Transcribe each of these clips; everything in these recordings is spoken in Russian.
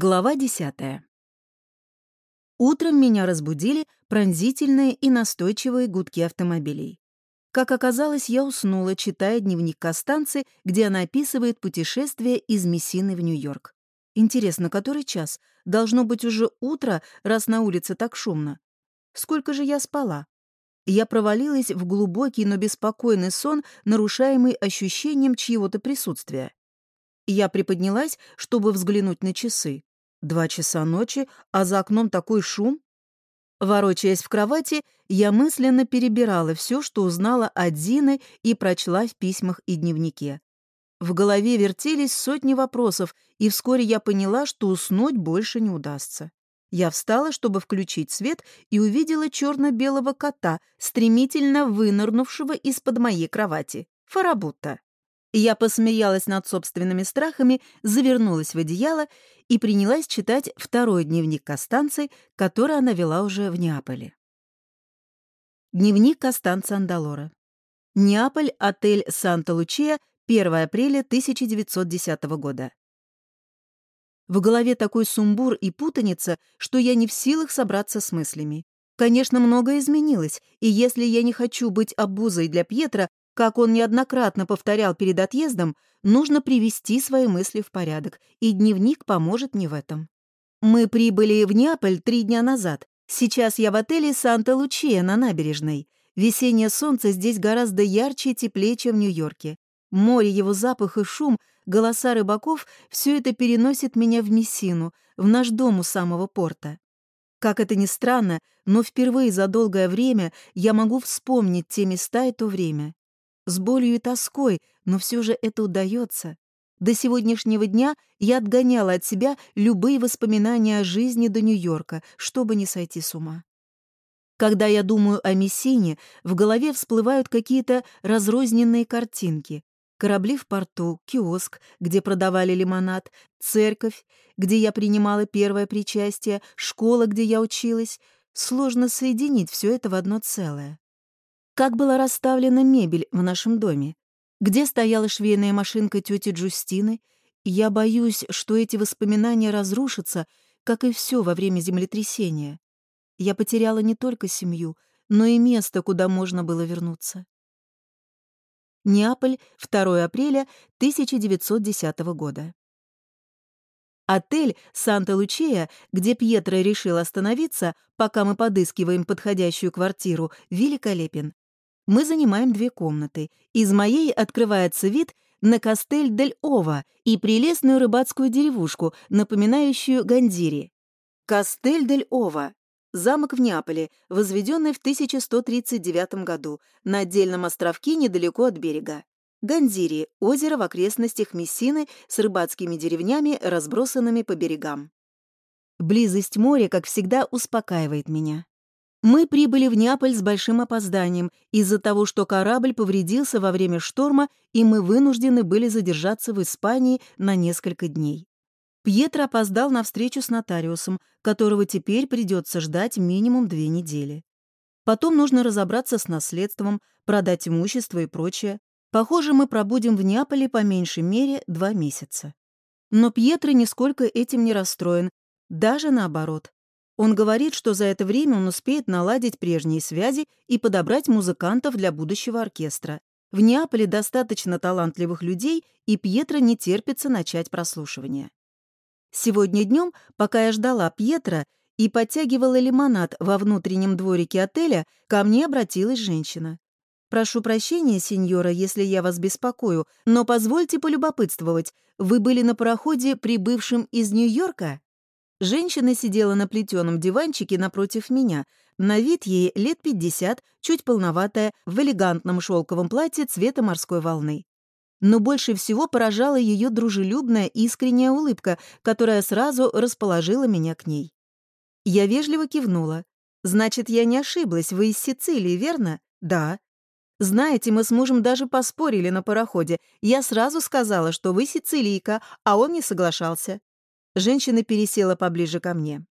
Глава десятая. Утром меня разбудили пронзительные и настойчивые гудки автомобилей. Как оказалось, я уснула, читая дневник Костанцы, где она описывает путешествие из Мессины в Нью-Йорк. Интересно, который час? Должно быть уже утро, раз на улице так шумно. Сколько же я спала? Я провалилась в глубокий, но беспокойный сон, нарушаемый ощущением чьего-то присутствия. Я приподнялась, чтобы взглянуть на часы. Два часа ночи, а за окном такой шум. Ворочаясь в кровати, я мысленно перебирала все, что узнала от Зины и прочла в письмах и дневнике. В голове вертелись сотни вопросов, и вскоре я поняла, что уснуть больше не удастся. Я встала, чтобы включить свет, и увидела черно-белого кота, стремительно вынырнувшего из-под моей кровати. Фарабутта. Я посмеялась над собственными страхами, завернулась в одеяло и принялась читать второй дневник Костанцы, который она вела уже в Неаполе. Дневник Костанца Андалора. Неаполь, отель Санта-Лучия, 1 апреля 1910 года. В голове такой сумбур и путаница, что я не в силах собраться с мыслями. Конечно, многое изменилось, и если я не хочу быть обузой для Пьетра, как он неоднократно повторял перед отъездом, нужно привести свои мысли в порядок, и дневник поможет мне в этом. Мы прибыли в Неаполь три дня назад. Сейчас я в отеле «Санта-Лучия» на набережной. Весеннее солнце здесь гораздо ярче и теплее, чем в Нью-Йорке. Море, его запах и шум, голоса рыбаков — все это переносит меня в Мессину, в наш дом у самого порта. Как это ни странно, но впервые за долгое время я могу вспомнить те места и то время с болью и тоской, но все же это удается. До сегодняшнего дня я отгоняла от себя любые воспоминания о жизни до Нью-Йорка, чтобы не сойти с ума. Когда я думаю о Мессине, в голове всплывают какие-то разрозненные картинки. Корабли в порту, киоск, где продавали лимонад, церковь, где я принимала первое причастие, школа, где я училась. Сложно соединить все это в одно целое. Как была расставлена мебель в нашем доме? Где стояла швейная машинка тети Джустины? Я боюсь, что эти воспоминания разрушатся, как и все во время землетрясения. Я потеряла не только семью, но и место, куда можно было вернуться. Неаполь, 2 апреля 1910 года. Отель «Санта-Лучея», где Пьетро решил остановиться, пока мы подыскиваем подходящую квартиру, великолепен. Мы занимаем две комнаты. Из моей открывается вид на Кастель-дель-Ова и прелестную рыбацкую деревушку, напоминающую Гандири. Кастель-дель-Ова — замок в Неаполе, возведенный в 1139 году на отдельном островке недалеко от берега. Гандири — озеро в окрестностях Мессины с рыбацкими деревнями, разбросанными по берегам. Близость моря, как всегда, успокаивает меня. Мы прибыли в Неаполь с большим опозданием из-за того, что корабль повредился во время шторма, и мы вынуждены были задержаться в Испании на несколько дней. Пьетро опоздал на встречу с нотариусом, которого теперь придется ждать минимум две недели. Потом нужно разобраться с наследством, продать имущество и прочее. Похоже, мы пробудем в Неаполе по меньшей мере два месяца. Но Пьетро нисколько этим не расстроен, даже наоборот. Он говорит, что за это время он успеет наладить прежние связи и подобрать музыкантов для будущего оркестра. В Неаполе достаточно талантливых людей, и Пьетро не терпится начать прослушивание. Сегодня днем, пока я ждала Пьетро и подтягивала лимонад во внутреннем дворике отеля, ко мне обратилась женщина. «Прошу прощения, сеньора, если я вас беспокою, но позвольте полюбопытствовать. Вы были на пароходе, прибывшем из Нью-Йорка?» Женщина сидела на плетеном диванчике напротив меня. На вид ей лет пятьдесят, чуть полноватая, в элегантном шелковом платье цвета морской волны. Но больше всего поражала ее дружелюбная искренняя улыбка, которая сразу расположила меня к ней. Я вежливо кивнула. «Значит, я не ошиблась, вы из Сицилии, верно?» «Да». «Знаете, мы с мужем даже поспорили на пароходе. Я сразу сказала, что вы сицилийка, а он не соглашался». Женщина пересела поближе ко мне.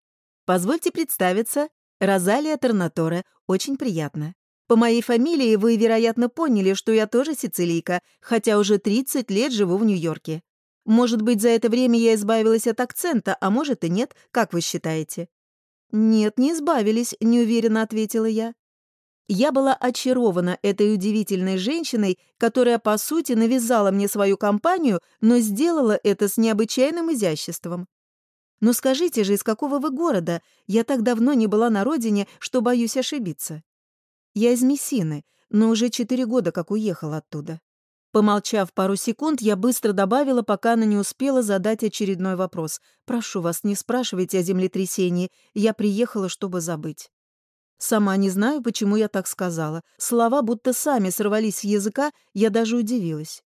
«Позвольте представиться, Розалия Торнаторе, очень приятно. По моей фамилии вы, вероятно, поняли, что я тоже сицилийка, хотя уже 30 лет живу в Нью-Йорке. Может быть, за это время я избавилась от акцента, а может и нет, как вы считаете?» «Нет, не избавились», — неуверенно ответила я. Я была очарована этой удивительной женщиной, которая, по сути, навязала мне свою компанию, но сделала это с необычайным изяществом. «Но скажите же, из какого вы города? Я так давно не была на родине, что боюсь ошибиться». «Я из Мессины, но уже четыре года как уехала оттуда». Помолчав пару секунд, я быстро добавила, пока она не успела задать очередной вопрос. «Прошу вас, не спрашивайте о землетрясении. Я приехала, чтобы забыть». Сама не знаю, почему я так сказала. Слова будто сами сорвались с языка, я даже удивилась.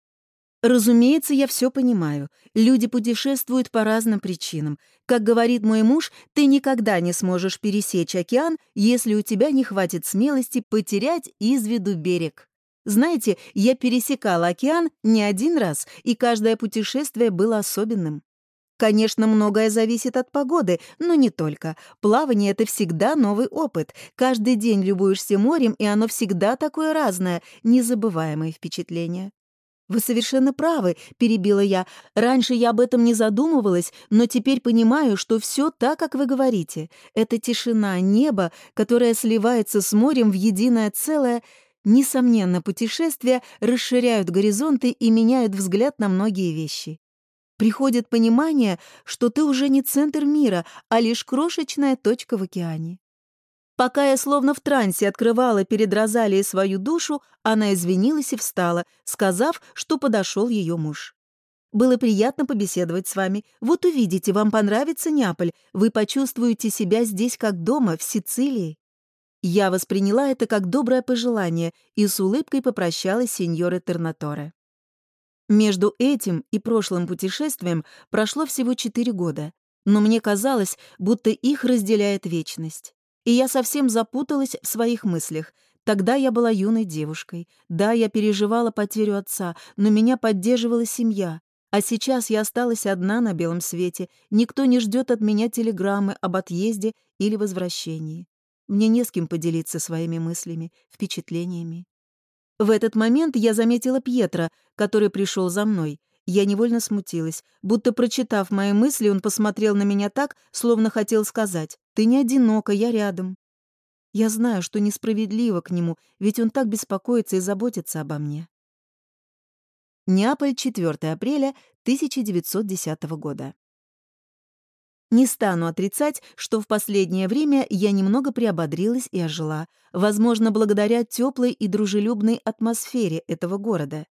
Разумеется, я все понимаю. Люди путешествуют по разным причинам. Как говорит мой муж, ты никогда не сможешь пересечь океан, если у тебя не хватит смелости потерять из виду берег. Знаете, я пересекала океан не один раз, и каждое путешествие было особенным. Конечно, многое зависит от погоды, но не только. Плавание — это всегда новый опыт. Каждый день любуешься морем, и оно всегда такое разное, незабываемые впечатления. «Вы совершенно правы», — перебила я. «Раньше я об этом не задумывалась, но теперь понимаю, что все так, как вы говорите. Это тишина, небо, которое сливается с морем в единое целое. Несомненно, путешествия расширяют горизонты и меняют взгляд на многие вещи. Приходит понимание, что ты уже не центр мира, а лишь крошечная точка в океане. Пока я словно в трансе открывала перед Розалией свою душу, она извинилась и встала, сказав, что подошел ее муж. «Было приятно побеседовать с вами. Вот увидите, вам понравится Неаполь. Вы почувствуете себя здесь как дома, в Сицилии». Я восприняла это как доброе пожелание и с улыбкой попрощалась с сеньорой Тернаторе. Между этим и прошлым путешествием прошло всего четыре года, но мне казалось, будто их разделяет вечность. И я совсем запуталась в своих мыслях. Тогда я была юной девушкой. Да, я переживала потерю отца, но меня поддерживала семья. А сейчас я осталась одна на белом свете. Никто не ждет от меня телеграммы об отъезде или возвращении. Мне не с кем поделиться своими мыслями, впечатлениями. В этот момент я заметила Пьетро, который пришел за мной. Я невольно смутилась. Будто прочитав мои мысли, он посмотрел на меня так, словно хотел сказать «Ты не одинока, я рядом». Я знаю, что несправедливо к нему, ведь он так беспокоится и заботится обо мне. Неаполь, 4 апреля 1910 года. Не стану отрицать, что в последнее время я немного приободрилась и ожила, возможно, благодаря теплой и дружелюбной атмосфере этого города.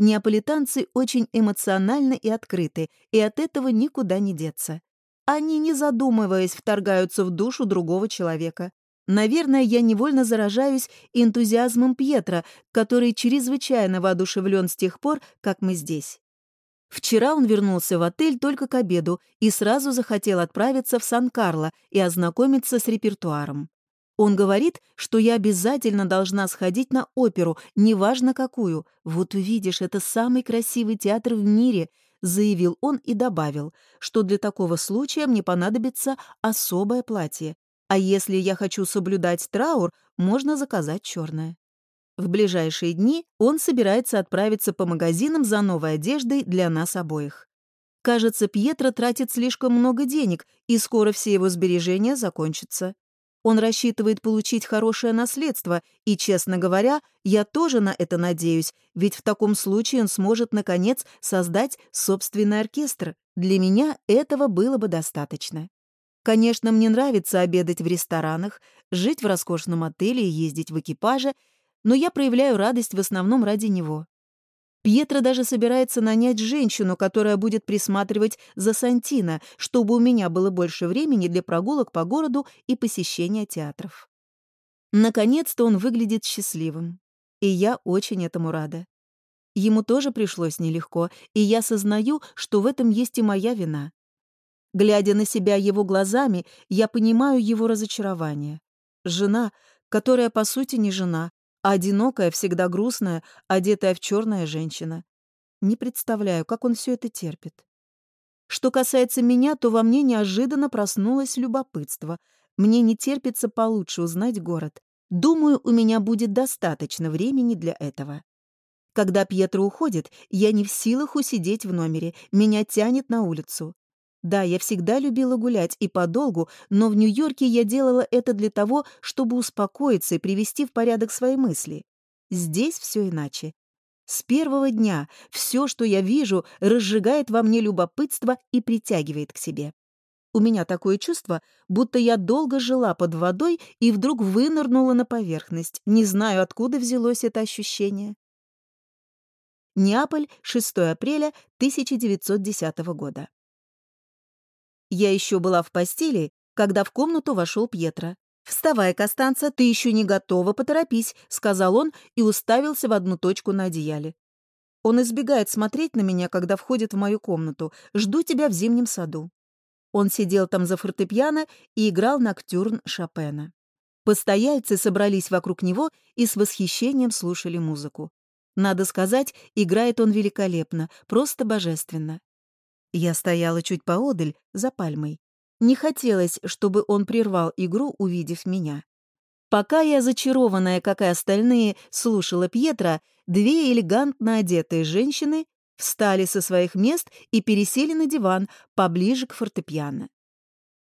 Неаполитанцы очень эмоциональны и открыты, и от этого никуда не деться. Они, не задумываясь, вторгаются в душу другого человека. Наверное, я невольно заражаюсь энтузиазмом Пьетра, который чрезвычайно воодушевлен с тех пор, как мы здесь. Вчера он вернулся в отель только к обеду и сразу захотел отправиться в Сан-Карло и ознакомиться с репертуаром. Он говорит, что я обязательно должна сходить на оперу, неважно какую. Вот увидишь, это самый красивый театр в мире, заявил он и добавил, что для такого случая мне понадобится особое платье. А если я хочу соблюдать траур, можно заказать черное. В ближайшие дни он собирается отправиться по магазинам за новой одеждой для нас обоих. Кажется, Пьетро тратит слишком много денег, и скоро все его сбережения закончатся. Он рассчитывает получить хорошее наследство, и, честно говоря, я тоже на это надеюсь, ведь в таком случае он сможет, наконец, создать собственный оркестр. Для меня этого было бы достаточно. Конечно, мне нравится обедать в ресторанах, жить в роскошном отеле и ездить в экипаже — но я проявляю радость в основном ради него. Пьетро даже собирается нанять женщину, которая будет присматривать за Сантино, чтобы у меня было больше времени для прогулок по городу и посещения театров. Наконец-то он выглядит счастливым, и я очень этому рада. Ему тоже пришлось нелегко, и я сознаю, что в этом есть и моя вина. Глядя на себя его глазами, я понимаю его разочарование. Жена, которая по сути не жена, одинокая, всегда грустная, одетая в черная женщина. Не представляю, как он все это терпит. Что касается меня, то во мне неожиданно проснулось любопытство. Мне не терпится получше узнать город. Думаю, у меня будет достаточно времени для этого. Когда Пьетро уходит, я не в силах усидеть в номере, меня тянет на улицу. Да, я всегда любила гулять и подолгу, но в Нью-Йорке я делала это для того, чтобы успокоиться и привести в порядок свои мысли. Здесь все иначе. С первого дня все, что я вижу, разжигает во мне любопытство и притягивает к себе. У меня такое чувство, будто я долго жила под водой и вдруг вынырнула на поверхность. Не знаю, откуда взялось это ощущение. Неаполь, 6 апреля 1910 года. Я еще была в постели, когда в комнату вошел Пьетро. «Вставай, Костанца, ты еще не готова, поторопись», — сказал он и уставился в одну точку на одеяле. Он избегает смотреть на меня, когда входит в мою комнату. «Жду тебя в зимнем саду». Он сидел там за фортепиано и играл ноктюрн Шопена. Постояльцы собрались вокруг него и с восхищением слушали музыку. Надо сказать, играет он великолепно, просто божественно. Я стояла чуть поодаль, за пальмой. Не хотелось, чтобы он прервал игру, увидев меня. Пока я, зачарованная, как и остальные, слушала Пьетра, две элегантно одетые женщины встали со своих мест и пересели на диван поближе к фортепиано.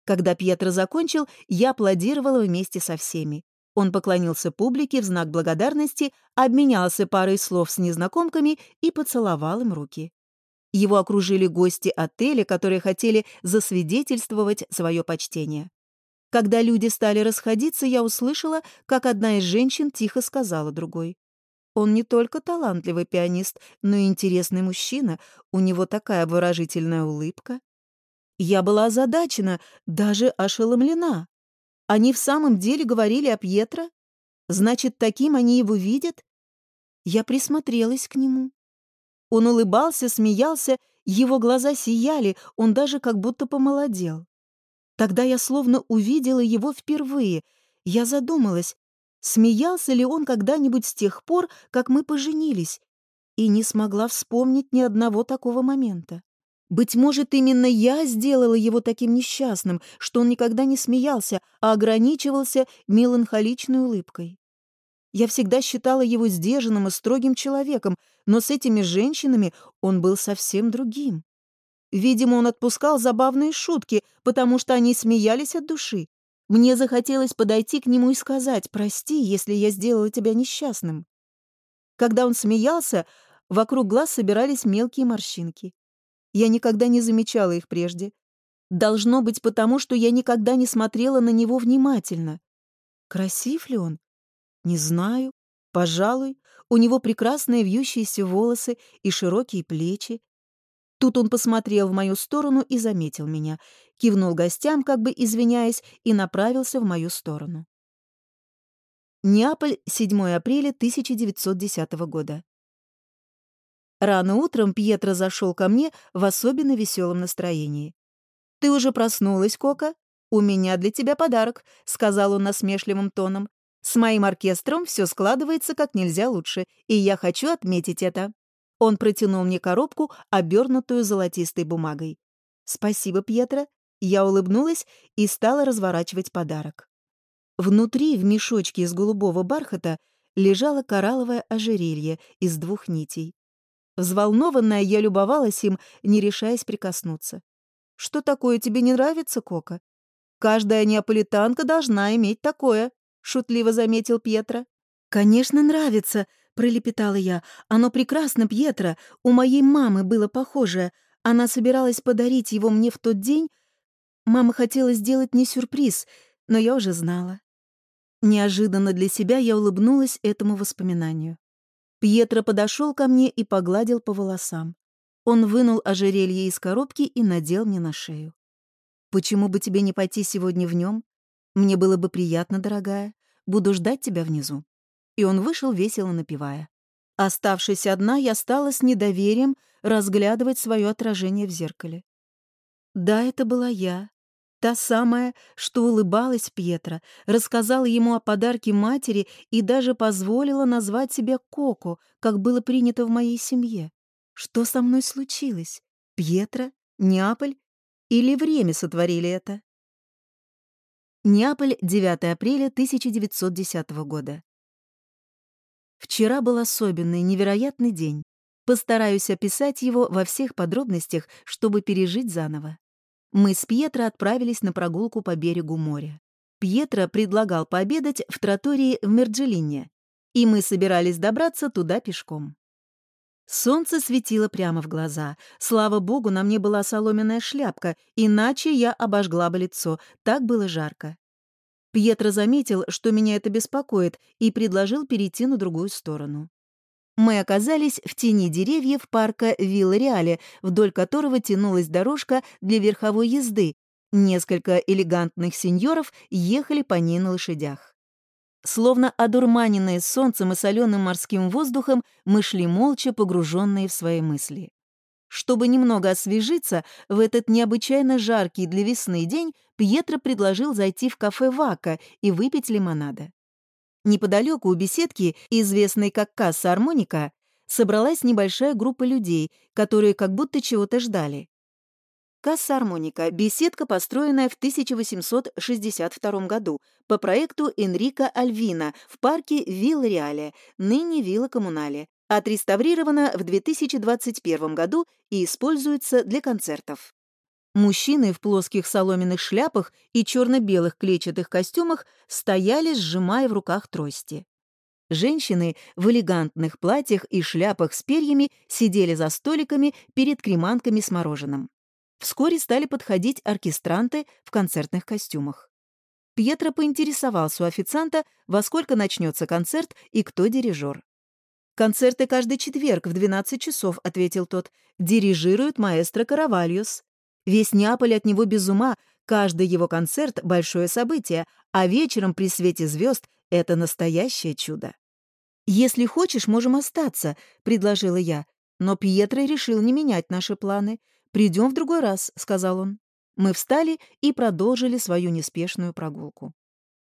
Когда Пьетро закончил, я аплодировала вместе со всеми. Он поклонился публике в знак благодарности, обменялся парой слов с незнакомками и поцеловал им руки. Его окружили гости отеля, которые хотели засвидетельствовать свое почтение. Когда люди стали расходиться, я услышала, как одна из женщин тихо сказала другой. «Он не только талантливый пианист, но и интересный мужчина, у него такая выразительная улыбка». Я была озадачена, даже ошеломлена. Они в самом деле говорили о Пьетро? Значит, таким они его видят? Я присмотрелась к нему. Он улыбался, смеялся, его глаза сияли, он даже как будто помолодел. Тогда я словно увидела его впервые. Я задумалась, смеялся ли он когда-нибудь с тех пор, как мы поженились, и не смогла вспомнить ни одного такого момента. Быть может, именно я сделала его таким несчастным, что он никогда не смеялся, а ограничивался меланхоличной улыбкой. Я всегда считала его сдержанным и строгим человеком, но с этими женщинами он был совсем другим. Видимо, он отпускал забавные шутки, потому что они смеялись от души. Мне захотелось подойти к нему и сказать «Прости, если я сделала тебя несчастным». Когда он смеялся, вокруг глаз собирались мелкие морщинки. Я никогда не замечала их прежде. Должно быть потому, что я никогда не смотрела на него внимательно. Красив ли он? Не знаю. Пожалуй, у него прекрасные вьющиеся волосы и широкие плечи. Тут он посмотрел в мою сторону и заметил меня, кивнул гостям, как бы извиняясь, и направился в мою сторону. Неаполь, 7 апреля 1910 года. Рано утром Пьетро зашел ко мне в особенно веселом настроении. «Ты уже проснулась, Кока? У меня для тебя подарок», — сказал он насмешливым тоном. «С моим оркестром все складывается как нельзя лучше, и я хочу отметить это». Он протянул мне коробку, обернутую золотистой бумагой. «Спасибо, Пьетро». Я улыбнулась и стала разворачивать подарок. Внутри, в мешочке из голубого бархата, лежало коралловое ожерелье из двух нитей. Взволнованная, я любовалась им, не решаясь прикоснуться. «Что такое тебе не нравится, Кока?» «Каждая неаполитанка должна иметь такое», — шутливо заметил Пьетро. «Конечно, нравится», — пролепетала я. «Оно прекрасно, Пьетро. У моей мамы было похожее. Она собиралась подарить его мне в тот день. Мама хотела сделать мне сюрприз, но я уже знала». Неожиданно для себя я улыбнулась этому воспоминанию. Пьетро подошел ко мне и погладил по волосам. Он вынул ожерелье из коробки и надел мне на шею. «Почему бы тебе не пойти сегодня в нем? Мне было бы приятно, дорогая. Буду ждать тебя внизу». И он вышел, весело напевая. Оставшись одна, я стала с недоверием разглядывать свое отражение в зеркале. Да, это была я, Та самая, что улыбалась Пьетро, рассказала ему о подарке матери и даже позволила назвать себя Коко, как было принято в моей семье. Что со мной случилось? Пьетро? Неаполь? Или время сотворили это? Неаполь, 9 апреля 1910 года. Вчера был особенный, невероятный день. Постараюсь описать его во всех подробностях, чтобы пережить заново. Мы с Пьетро отправились на прогулку по берегу моря. Пьетро предлагал пообедать в тротории в Мерджелине, и мы собирались добраться туда пешком. Солнце светило прямо в глаза. Слава богу, на мне была соломенная шляпка, иначе я обожгла бы лицо, так было жарко. Пьетро заметил, что меня это беспокоит, и предложил перейти на другую сторону. Мы оказались в тени деревьев парка Вилла-Реале, вдоль которого тянулась дорожка для верховой езды. Несколько элегантных сеньоров ехали по ней на лошадях. Словно одурманенные солнцем и соленым морским воздухом, мы шли молча, погруженные в свои мысли. Чтобы немного освежиться, в этот необычайно жаркий для весны день Пьетро предложил зайти в кафе «Вака» и выпить лимонада. Неподалеку у беседки, известной как касса «Армоника», собралась небольшая группа людей, которые как будто чего-то ждали. Касса «Армоника» — беседка, построенная в 1862 году по проекту Энрико Альвина в парке Вилл-Реале, ныне Вилла Коммунале, отреставрирована в 2021 году и используется для концертов. Мужчины в плоских соломенных шляпах и черно-белых клетчатых костюмах стояли, сжимая в руках трости. Женщины в элегантных платьях и шляпах с перьями сидели за столиками перед креманками с мороженым. Вскоре стали подходить оркестранты в концертных костюмах. Пьетро поинтересовался у официанта, во сколько начнется концерт и кто дирижер. «Концерты каждый четверг в 12 часов», — ответил тот. «Дирижирует маэстро Каравальос. Весь Неаполь от него без ума, каждый его концерт — большое событие, а вечером при свете звезд — это настоящее чудо. «Если хочешь, можем остаться», — предложила я. Но Пьетро решил не менять наши планы. «Придем в другой раз», — сказал он. Мы встали и продолжили свою неспешную прогулку.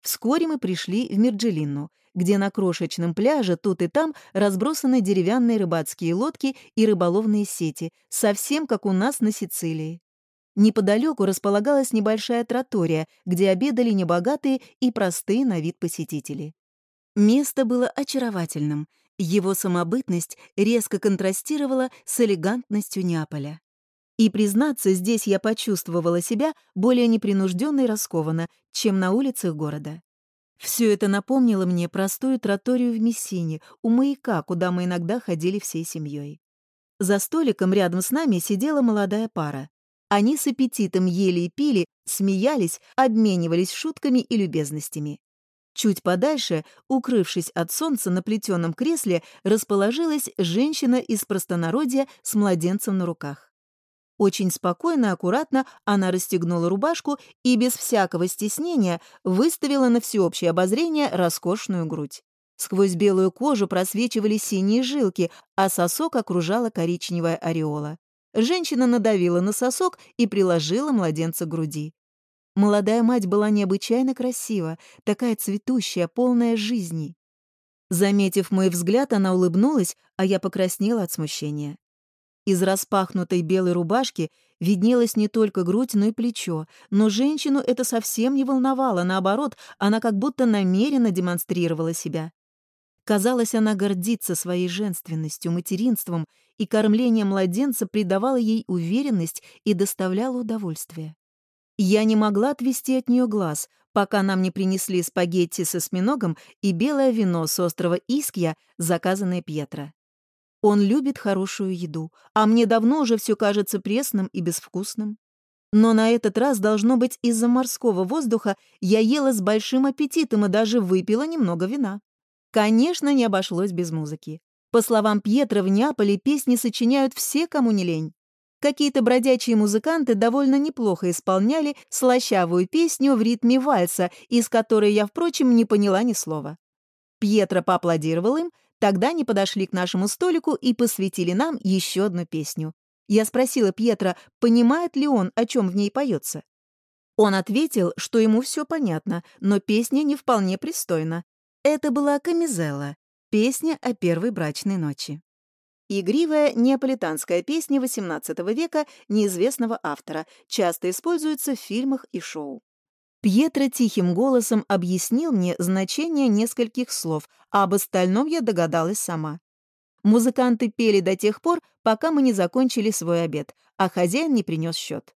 Вскоре мы пришли в Мирджелинну, где на крошечном пляже тут и там разбросаны деревянные рыбацкие лодки и рыболовные сети, совсем как у нас на Сицилии. Неподалеку располагалась небольшая тротория, где обедали небогатые и простые на вид посетители. Место было очаровательным. Его самобытность резко контрастировала с элегантностью Неаполя. И, признаться, здесь я почувствовала себя более непринужденно и раскованно, чем на улицах города. Все это напомнило мне простую троторию в Мессине, у маяка, куда мы иногда ходили всей семьей. За столиком рядом с нами сидела молодая пара. Они с аппетитом ели и пили, смеялись, обменивались шутками и любезностями. Чуть подальше, укрывшись от солнца на плетеном кресле, расположилась женщина из простонародья с младенцем на руках. Очень спокойно аккуратно она расстегнула рубашку и без всякого стеснения выставила на всеобщее обозрение роскошную грудь. Сквозь белую кожу просвечивали синие жилки, а сосок окружала коричневая ореола. Женщина надавила на сосок и приложила младенца к груди. Молодая мать была необычайно красива, такая цветущая, полная жизни. Заметив мой взгляд, она улыбнулась, а я покраснела от смущения. Из распахнутой белой рубашки виднелась не только грудь, но и плечо, но женщину это совсем не волновало, наоборот, она как будто намеренно демонстрировала себя. Казалось, она гордится своей женственностью, материнством, и кормление младенца придавало ей уверенность и доставляло удовольствие. Я не могла отвести от нее глаз, пока нам не принесли спагетти со осьминогом и белое вино с острова Искья, заказанное Пьетро. Он любит хорошую еду, а мне давно уже все кажется пресным и безвкусным. Но на этот раз, должно быть, из-за морского воздуха я ела с большим аппетитом и даже выпила немного вина. Конечно, не обошлось без музыки. По словам Пьетро, в Неаполе песни сочиняют все, кому не лень. Какие-то бродячие музыканты довольно неплохо исполняли слащавую песню в ритме вальса, из которой я, впрочем, не поняла ни слова. Пьетро поаплодировал им, тогда они подошли к нашему столику и посвятили нам еще одну песню. Я спросила Пьетро, понимает ли он, о чем в ней поется. Он ответил, что ему все понятно, но песня не вполне пристойна. Это была «Камизелла», песня о первой брачной ночи. Игривая неаполитанская песня XVIII века неизвестного автора, часто используется в фильмах и шоу. Пьетро тихим голосом объяснил мне значение нескольких слов, а об остальном я догадалась сама. Музыканты пели до тех пор, пока мы не закончили свой обед, а хозяин не принес счет.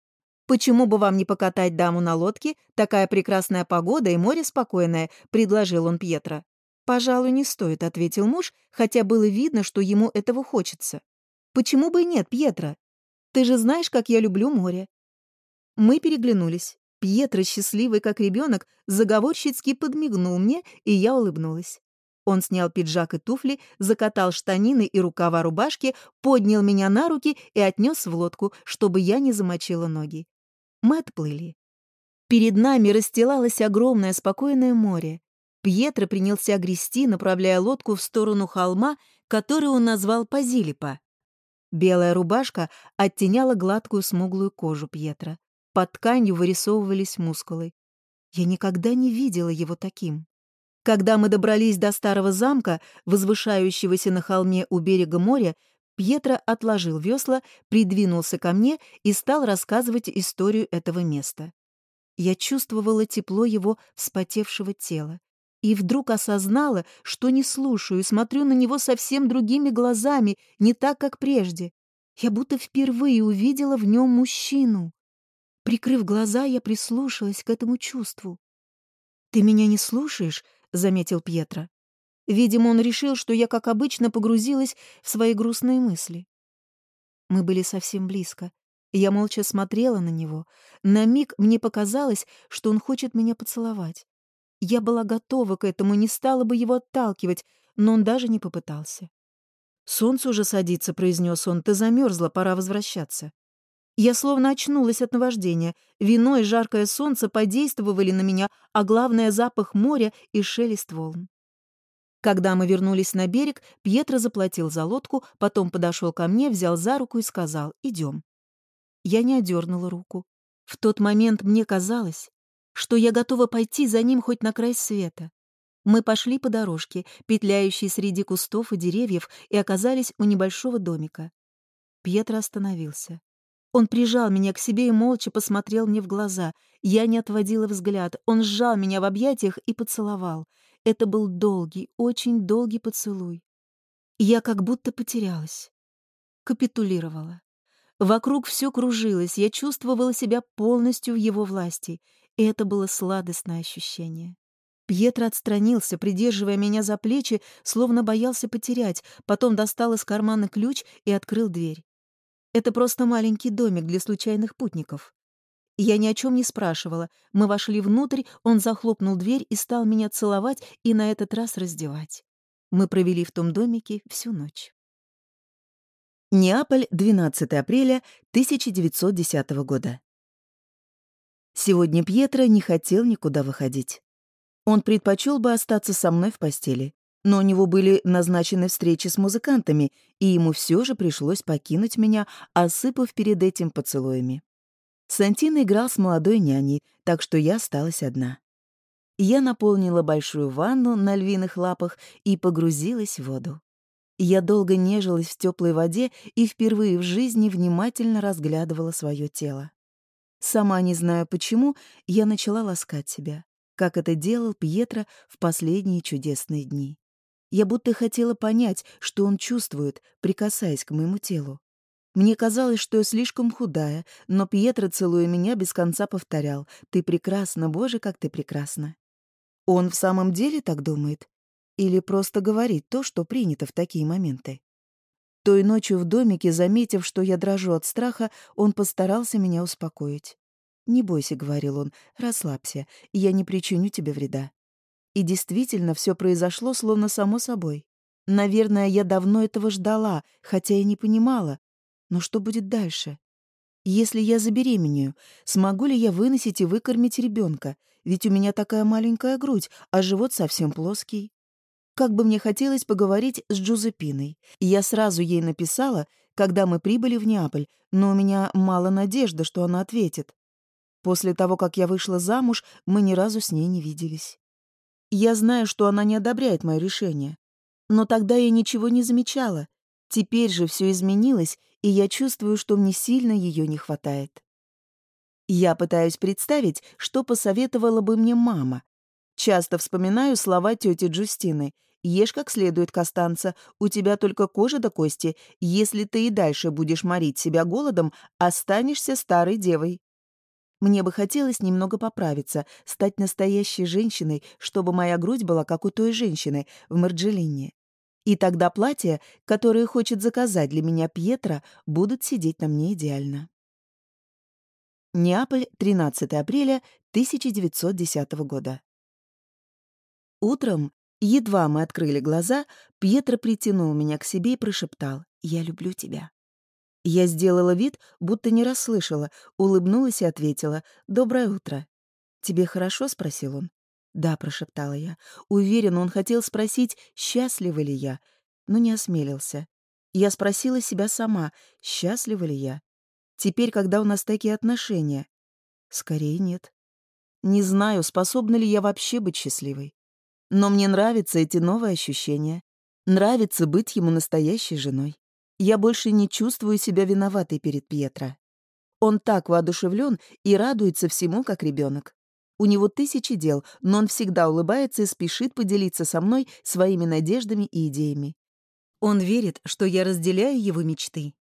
«Почему бы вам не покатать даму на лодке? Такая прекрасная погода и море спокойное», — предложил он Пьетро. «Пожалуй, не стоит», — ответил муж, хотя было видно, что ему этого хочется. «Почему бы и нет, Пьетро? Ты же знаешь, как я люблю море». Мы переглянулись. Пьетро, счастливый как ребенок, заговорщицки подмигнул мне, и я улыбнулась. Он снял пиджак и туфли, закатал штанины и рукава рубашки, поднял меня на руки и отнес в лодку, чтобы я не замочила ноги. Мы отплыли. Перед нами расстилалось огромное спокойное море. Пьетро принялся грести, направляя лодку в сторону холма, который он назвал Пазилипа. Белая рубашка оттеняла гладкую смуглую кожу Пьетро. Под тканью вырисовывались мускулы. Я никогда не видела его таким. Когда мы добрались до старого замка, возвышающегося на холме у берега моря, Пьетро отложил весла, придвинулся ко мне и стал рассказывать историю этого места. Я чувствовала тепло его вспотевшего тела и вдруг осознала, что не слушаю смотрю на него совсем другими глазами, не так, как прежде. Я будто впервые увидела в нем мужчину. Прикрыв глаза, я прислушалась к этому чувству. «Ты меня не слушаешь?» — заметил Пьетро. Видимо, он решил, что я, как обычно, погрузилась в свои грустные мысли. Мы были совсем близко. Я молча смотрела на него. На миг мне показалось, что он хочет меня поцеловать. Я была готова к этому не стала бы его отталкивать, но он даже не попытался. «Солнце уже садится», — произнес он. «Ты замерзла, пора возвращаться». Я словно очнулась от наваждения. Вино и жаркое солнце подействовали на меня, а главное — запах моря и шелест волн. Когда мы вернулись на берег, Пьетро заплатил за лодку, потом подошел ко мне, взял за руку и сказал «Идем». Я не одернула руку. В тот момент мне казалось, что я готова пойти за ним хоть на край света. Мы пошли по дорожке, петляющей среди кустов и деревьев, и оказались у небольшого домика. Пьетро остановился. Он прижал меня к себе и молча посмотрел мне в глаза. Я не отводила взгляд. Он сжал меня в объятиях и поцеловал. Это был долгий, очень долгий поцелуй. Я как будто потерялась. Капитулировала. Вокруг все кружилось, я чувствовала себя полностью в его власти, и это было сладостное ощущение. Пьетро отстранился, придерживая меня за плечи, словно боялся потерять, потом достал из кармана ключ и открыл дверь. Это просто маленький домик для случайных путников. Я ни о чем не спрашивала. Мы вошли внутрь, он захлопнул дверь и стал меня целовать и на этот раз раздевать. Мы провели в том домике всю ночь. Неаполь, 12 апреля 1910 года. Сегодня Пьетро не хотел никуда выходить. Он предпочел бы остаться со мной в постели но у него были назначены встречи с музыкантами, и ему все же пришлось покинуть меня, осыпав перед этим поцелуями. Сантина играл с молодой няней, так что я осталась одна. Я наполнила большую ванну на львиных лапах и погрузилась в воду. Я долго нежилась в теплой воде и впервые в жизни внимательно разглядывала свое тело. Сама не знаю почему, я начала ласкать себя, как это делал Пьетро в последние чудесные дни. Я будто хотела понять, что он чувствует, прикасаясь к моему телу. Мне казалось, что я слишком худая, но Пьетро, целуя меня, без конца повторял «Ты прекрасна, Боже, как ты прекрасна». Он в самом деле так думает? Или просто говорит то, что принято в такие моменты? Той ночью в домике, заметив, что я дрожу от страха, он постарался меня успокоить. «Не бойся», — говорил он, — «расслабься, я не причиню тебе вреда». И действительно, все произошло словно само собой. Наверное, я давно этого ждала, хотя и не понимала. Но что будет дальше? Если я забеременею, смогу ли я выносить и выкормить ребенка? Ведь у меня такая маленькая грудь, а живот совсем плоский. Как бы мне хотелось поговорить с Джузепиной. Я сразу ей написала, когда мы прибыли в Неаполь, но у меня мало надежды, что она ответит. После того, как я вышла замуж, мы ни разу с ней не виделись. Я знаю, что она не одобряет мое решение. Но тогда я ничего не замечала. Теперь же все изменилось, и я чувствую, что мне сильно ее не хватает. Я пытаюсь представить, что посоветовала бы мне мама. Часто вспоминаю слова тети Джустины. «Ешь как следует, Костанца, у тебя только кожа до кости. Если ты и дальше будешь морить себя голодом, останешься старой девой». Мне бы хотелось немного поправиться, стать настоящей женщиной, чтобы моя грудь была как у той женщины в Марджелине. И тогда платья, которые хочет заказать для меня Пьетро, будут сидеть на мне идеально. Неаполь, 13 апреля 1910 года. Утром, едва мы открыли глаза, Пьетро притянул меня к себе и прошептал «Я люблю тебя». Я сделала вид, будто не расслышала, улыбнулась и ответила «Доброе утро». «Тебе хорошо?» — спросил он. «Да», — прошептала я. Уверена, он хотел спросить, счастлива ли я, но не осмелился. Я спросила себя сама, счастлива ли я. Теперь, когда у нас такие отношения? Скорее нет. Не знаю, способна ли я вообще быть счастливой. Но мне нравятся эти новые ощущения. Нравится быть ему настоящей женой. Я больше не чувствую себя виноватой перед Пьетро. Он так воодушевлен и радуется всему, как ребенок. У него тысячи дел, но он всегда улыбается и спешит поделиться со мной своими надеждами и идеями. Он верит, что я разделяю его мечты.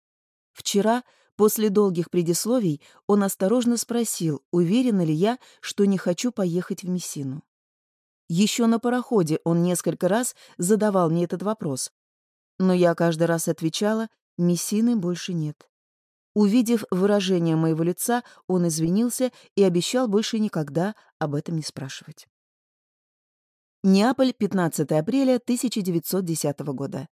Вчера, после долгих предисловий, он осторожно спросил, уверена ли я, что не хочу поехать в Мессину. Еще на пароходе он несколько раз задавал мне этот вопрос, но я каждый раз отвечала «Мессины больше нет». Увидев выражение моего лица, он извинился и обещал больше никогда об этом не спрашивать. Неаполь, 15 апреля 1910 года.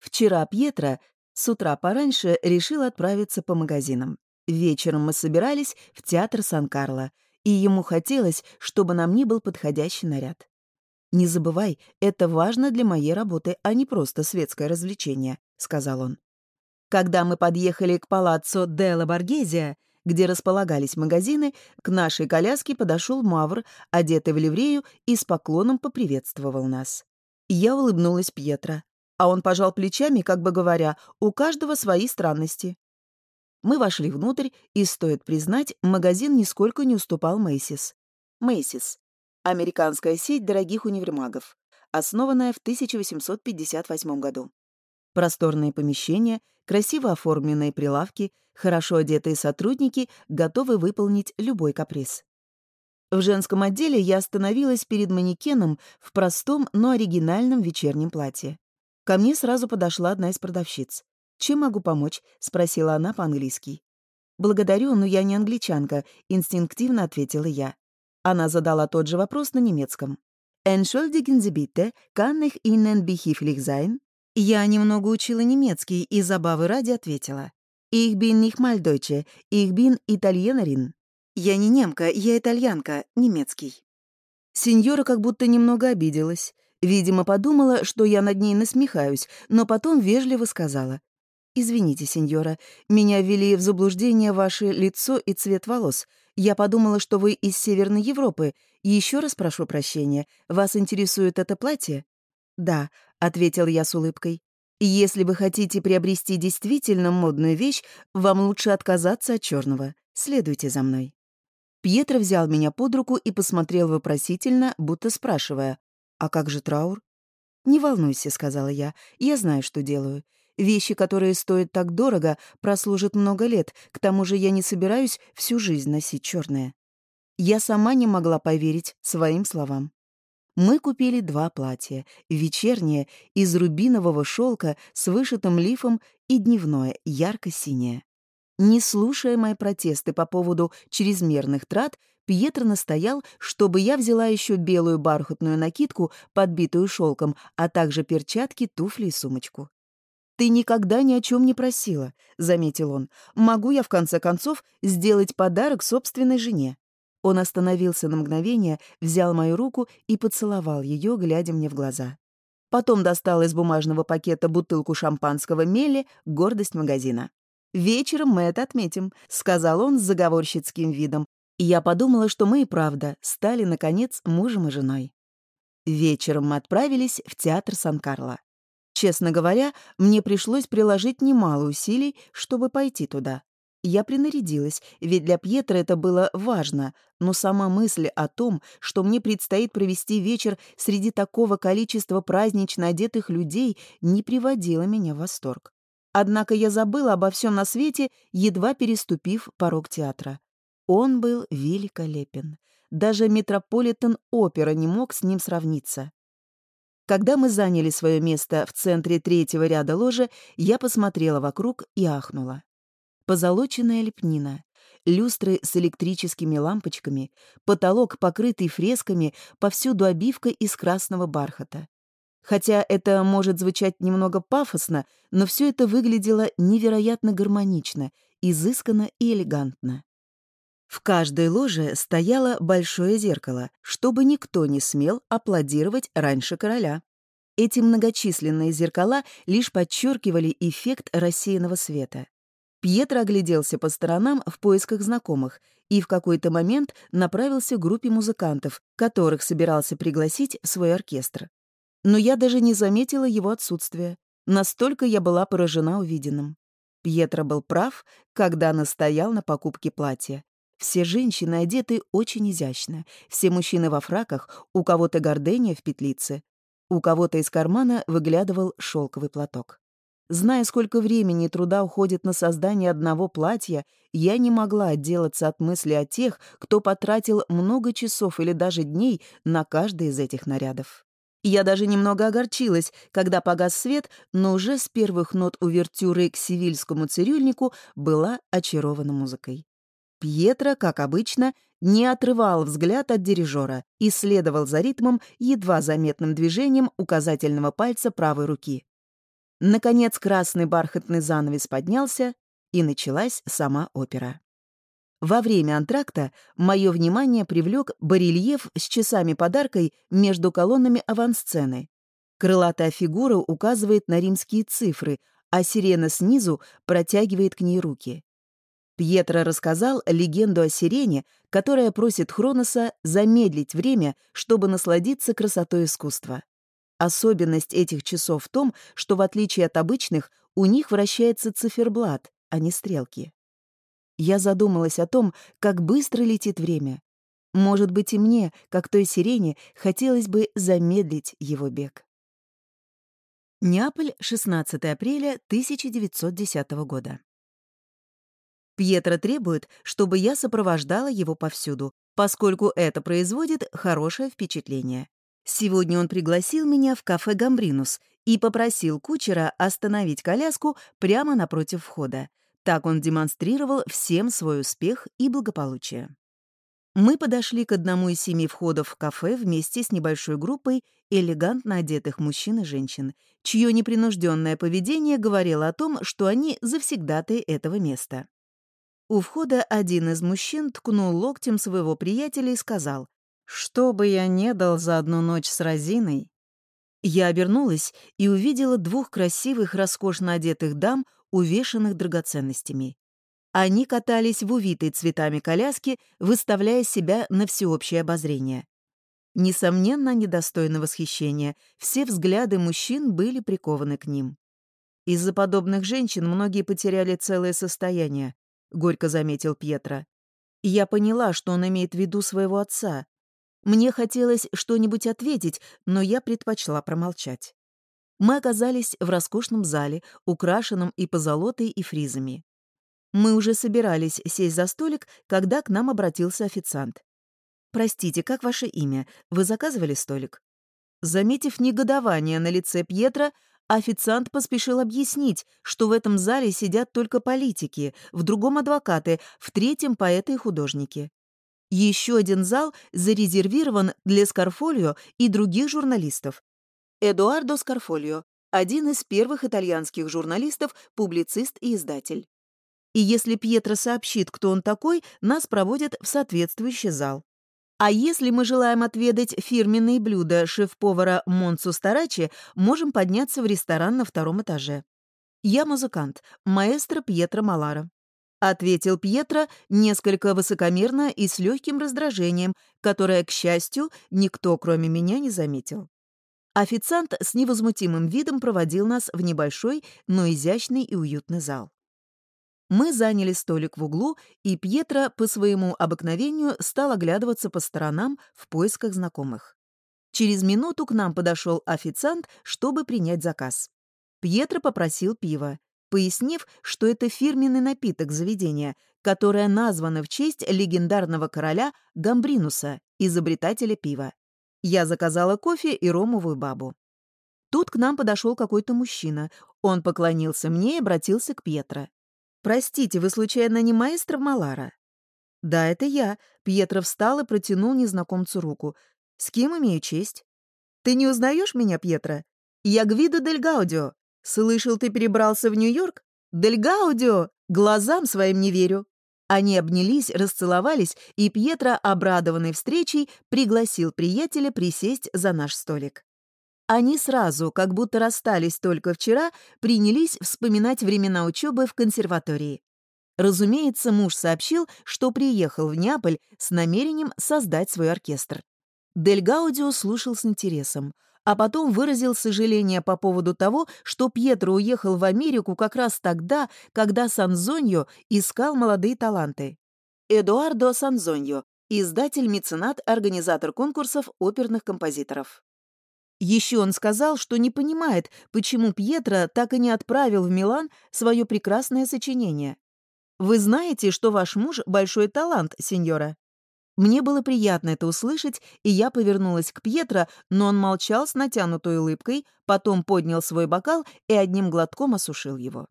Вчера Пьетро с утра пораньше решил отправиться по магазинам. Вечером мы собирались в театр Сан-Карло, и ему хотелось, чтобы на мне был подходящий наряд. «Не забывай, это важно для моей работы, а не просто светское развлечение», — сказал он. Когда мы подъехали к палаццо Делла Боргезия, где располагались магазины, к нашей коляске подошел Мавр, одетый в ливрею, и с поклоном поприветствовал нас. Я улыбнулась Пьетро, а он пожал плечами, как бы говоря, у каждого свои странности. Мы вошли внутрь, и, стоит признать, магазин нисколько не уступал Мейсис. Мейсис Американская сеть дорогих универмагов, основанная в 1858 году. Просторные помещения, красиво оформленные прилавки, хорошо одетые сотрудники готовы выполнить любой каприз. В женском отделе я остановилась перед манекеном в простом, но оригинальном вечернем платье. Ко мне сразу подошла одна из продавщиц. «Чем могу помочь?» — спросила она по-английски. «Благодарю, но я не англичанка», — инстинктивно ответила я. Она задала тот же вопрос на немецком. «Entschuldigen Sie bitte, kann ich Ihnen behilflich sein?» Я немного учила немецкий и забавы ради ответила. «Ich bin nicht mal Deutsche, ich bin Italienerin». Я не немка, я итальянка, немецкий. Сеньора как будто немного обиделась. Видимо, подумала, что я над ней насмехаюсь, но потом вежливо сказала. «Извините, сеньора, меня ввели в заблуждение ваше лицо и цвет волос. Я подумала, что вы из Северной Европы. Еще раз прошу прощения. Вас интересует это платье?» «Да», — ответил я с улыбкой. «Если вы хотите приобрести действительно модную вещь, вам лучше отказаться от черного. Следуйте за мной». Пьетро взял меня под руку и посмотрел вопросительно, будто спрашивая, «А как же траур?» «Не волнуйся», — сказала я, — «я знаю, что делаю. Вещи, которые стоят так дорого, прослужат много лет, к тому же я не собираюсь всю жизнь носить черное. Я сама не могла поверить своим словам. Мы купили два платья, вечернее из рубинового шелка с вышитым лифом и дневное, ярко-синее. Не слушая мои протесты по поводу чрезмерных трат, Пьетро настоял, чтобы я взяла еще белую бархатную накидку, подбитую шелком, а также перчатки, туфли и сумочку. «Ты никогда ни о чем не просила», — заметил он. «Могу я, в конце концов, сделать подарок собственной жене?» Он остановился на мгновение, взял мою руку и поцеловал ее, глядя мне в глаза. Потом достал из бумажного пакета бутылку шампанского Мелли, гордость магазина. «Вечером мы это отметим», — сказал он с заговорщицким видом. И я подумала, что мы и правда стали, наконец, мужем и женой. Вечером мы отправились в театр Сан-Карло. Честно говоря, мне пришлось приложить немало усилий, чтобы пойти туда. Я принарядилась, ведь для Пьетра это было важно, но сама мысль о том, что мне предстоит провести вечер среди такого количества празднично одетых людей, не приводила меня в восторг. Однако я забыла обо всем на свете, едва переступив порог театра. Он был великолепен. Даже Метрополитен-опера не мог с ним сравниться. Когда мы заняли свое место в центре третьего ряда ложи, я посмотрела вокруг и ахнула. Позолоченная лепнина, люстры с электрическими лампочками, потолок, покрытый фресками, повсюду обивка из красного бархата. Хотя это может звучать немного пафосно, но все это выглядело невероятно гармонично, изысканно и элегантно. В каждой ложе стояло большое зеркало, чтобы никто не смел аплодировать раньше короля. Эти многочисленные зеркала лишь подчеркивали эффект рассеянного света. Пьетро огляделся по сторонам в поисках знакомых и в какой-то момент направился к группе музыкантов, которых собирался пригласить в свой оркестр. Но я даже не заметила его отсутствия. Настолько я была поражена увиденным. Пьетро был прав, когда настоял на покупке платья. Все женщины одеты очень изящно, все мужчины во фраках, у кого-то гордения в петлице, у кого-то из кармана выглядывал шелковый платок. Зная, сколько времени и труда уходит на создание одного платья, я не могла отделаться от мысли о тех, кто потратил много часов или даже дней на каждый из этих нарядов. Я даже немного огорчилась, когда погас свет, но уже с первых нот увертюры к сивильскому цирюльнику была очарована музыкой. Пьетро, как обычно, не отрывал взгляд от дирижера и следовал за ритмом едва заметным движением указательного пальца правой руки. Наконец красный бархатный занавес поднялся, и началась сама опера. Во время антракта мое внимание привлек барельеф с часами-подаркой между колоннами авансцены. Крылатая фигура указывает на римские цифры, а сирена снизу протягивает к ней руки. Пьетро рассказал легенду о сирене, которая просит Хроноса замедлить время, чтобы насладиться красотой искусства. Особенность этих часов в том, что в отличие от обычных, у них вращается циферблат, а не стрелки. Я задумалась о том, как быстро летит время. Может быть, и мне, как той сирене, хотелось бы замедлить его бег. Неаполь, 16 апреля 1910 года. Пьетро требует, чтобы я сопровождала его повсюду, поскольку это производит хорошее впечатление. Сегодня он пригласил меня в кафе «Гамбринус» и попросил кучера остановить коляску прямо напротив входа. Так он демонстрировал всем свой успех и благополучие. Мы подошли к одному из семи входов в кафе вместе с небольшой группой элегантно одетых мужчин и женщин, чье непринужденное поведение говорило о том, что они завсегдаты этого места. У входа один из мужчин ткнул локтем своего приятеля и сказал, «Что бы я не дал за одну ночь с Розиной?» Я обернулась и увидела двух красивых, роскошно одетых дам, увешанных драгоценностями. Они катались в увитой цветами коляске, выставляя себя на всеобщее обозрение. Несомненно, недостойно восхищения, все взгляды мужчин были прикованы к ним. Из-за подобных женщин многие потеряли целое состояние, — горько заметил Пьетро. Я поняла, что он имеет в виду своего отца. Мне хотелось что-нибудь ответить, но я предпочла промолчать. Мы оказались в роскошном зале, украшенном и позолотой, и фризами. Мы уже собирались сесть за столик, когда к нам обратился официант. «Простите, как ваше имя? Вы заказывали столик?» Заметив негодование на лице Пьетро, Официант поспешил объяснить, что в этом зале сидят только политики, в другом адвокаты, в третьем поэты и художники. Еще один зал зарезервирован для Скарфолио и других журналистов. Эдуардо Скарфолио – один из первых итальянских журналистов, публицист и издатель. И если Пьетро сообщит, кто он такой, нас проводят в соответствующий зал. А если мы желаем отведать фирменные блюда шеф-повара Монцу Старачи, можем подняться в ресторан на втором этаже. Я музыкант, маэстро Пьетро Малара. Ответил Пьетро несколько высокомерно и с легким раздражением, которое, к счастью, никто, кроме меня, не заметил. Официант с невозмутимым видом проводил нас в небольшой, но изящный и уютный зал. Мы заняли столик в углу, и Пьетро по своему обыкновению стал оглядываться по сторонам в поисках знакомых. Через минуту к нам подошел официант, чтобы принять заказ. Пьетро попросил пива, пояснив, что это фирменный напиток заведения, которое названо в честь легендарного короля Гамбринуса, изобретателя пива. Я заказала кофе и ромовую бабу. Тут к нам подошел какой-то мужчина. Он поклонился мне и обратился к Пьетро. «Простите, вы случайно не маэстро Малара?» «Да, это я». Пьетро встал и протянул незнакомцу руку. «С кем имею честь?» «Ты не узнаешь меня, Пьетро? Я Гвидо Дель Гаудио. Слышал, ты перебрался в Нью-Йорк? Дель Гаудио! Глазам своим не верю». Они обнялись, расцеловались, и Пьетро, обрадованный встречей, пригласил приятеля присесть за наш столик. Они сразу, как будто расстались только вчера, принялись вспоминать времена учебы в консерватории. Разумеется, муж сообщил, что приехал в Неаполь с намерением создать свой оркестр. Дель Гаудио слушал с интересом, а потом выразил сожаление по поводу того, что Пьетро уехал в Америку как раз тогда, когда Санзоньо искал молодые таланты. Эдуардо Санзоньо, издатель-меценат, организатор конкурсов оперных композиторов. Еще он сказал, что не понимает, почему Пьетро так и не отправил в Милан свое прекрасное сочинение. «Вы знаете, что ваш муж — большой талант, сеньора?» Мне было приятно это услышать, и я повернулась к Пьетро, но он молчал с натянутой улыбкой, потом поднял свой бокал и одним глотком осушил его.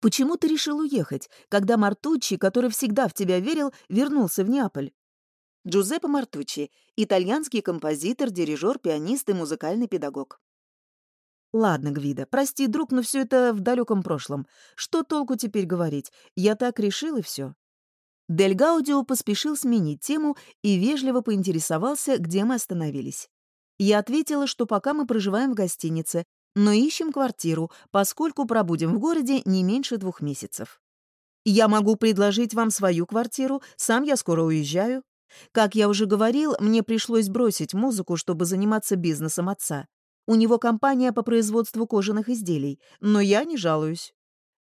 «Почему ты решил уехать, когда Мартуччи, который всегда в тебя верил, вернулся в Неаполь?» Джузеппе Мартуччи, итальянский композитор, дирижер, пианист и музыкальный педагог. Ладно, Гвида, прости, друг, но все это в далеком прошлом. Что толку теперь говорить? Я так решил, и все. Дель Гаудио поспешил сменить тему и вежливо поинтересовался, где мы остановились. Я ответила, что пока мы проживаем в гостинице, но ищем квартиру, поскольку пробудем в городе не меньше двух месяцев. Я могу предложить вам свою квартиру, сам я скоро уезжаю. Как я уже говорил, мне пришлось бросить музыку, чтобы заниматься бизнесом отца. У него компания по производству кожаных изделий, но я не жалуюсь.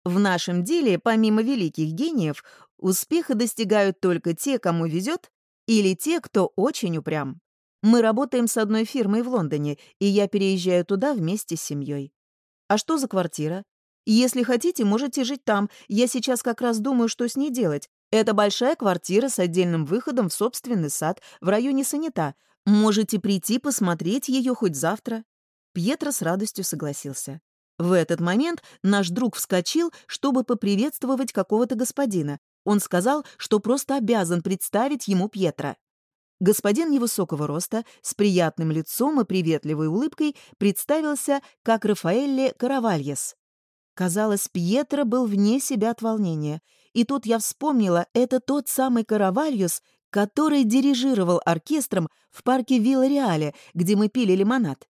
В нашем деле, помимо великих гениев, успеха достигают только те, кому везет, или те, кто очень упрям. Мы работаем с одной фирмой в Лондоне, и я переезжаю туда вместе с семьей. А что за квартира? Если хотите, можете жить там. Я сейчас как раз думаю, что с ней делать. Это большая квартира с отдельным выходом в собственный сад в районе Санита. Можете прийти посмотреть ее хоть завтра». Пьетро с радостью согласился. В этот момент наш друг вскочил, чтобы поприветствовать какого-то господина. Он сказал, что просто обязан представить ему Пьетро. Господин невысокого роста, с приятным лицом и приветливой улыбкой, представился как Рафаэлле Каравальес. Казалось, Пьетро был вне себя от волнения. И тут я вспомнила, это тот самый Каравальюс, который дирижировал оркестром в парке Вилла-Реале, где мы пили лимонад.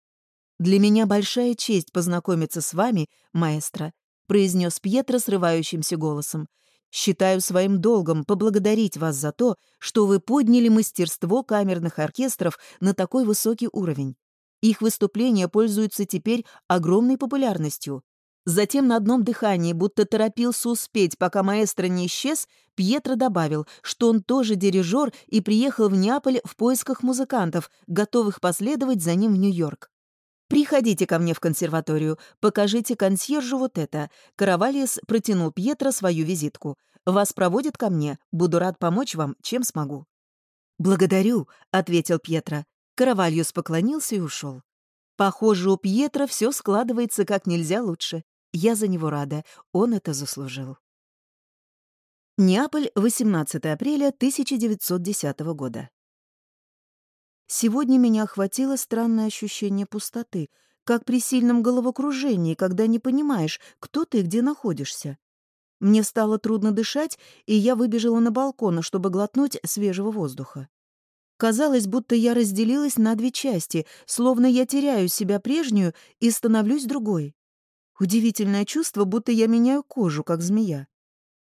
«Для меня большая честь познакомиться с вами, маэстро», произнес Пьетро срывающимся голосом. «Считаю своим долгом поблагодарить вас за то, что вы подняли мастерство камерных оркестров на такой высокий уровень. Их выступления пользуются теперь огромной популярностью. Затем на одном дыхании, будто торопился успеть, пока маэстро не исчез, Пьетро добавил, что он тоже дирижер и приехал в Неаполь в поисках музыкантов, готовых последовать за ним в Нью-Йорк. «Приходите ко мне в консерваторию, покажите консьержу вот это». Каравальес протянул Пьетро свою визитку. «Вас проводят ко мне. Буду рад помочь вам, чем смогу». «Благодарю», — ответил Пьетро. Каравальюс поклонился и ушел. Похоже, у Пьетро все складывается как нельзя лучше. Я за него рада, он это заслужил. Неаполь, 18 апреля 1910 года. Сегодня меня охватило странное ощущение пустоты, как при сильном головокружении, когда не понимаешь, кто ты и где находишься. Мне стало трудно дышать, и я выбежала на балкон, чтобы глотнуть свежего воздуха. Казалось, будто я разделилась на две части, словно я теряю себя прежнюю и становлюсь другой. Удивительное чувство, будто я меняю кожу, как змея.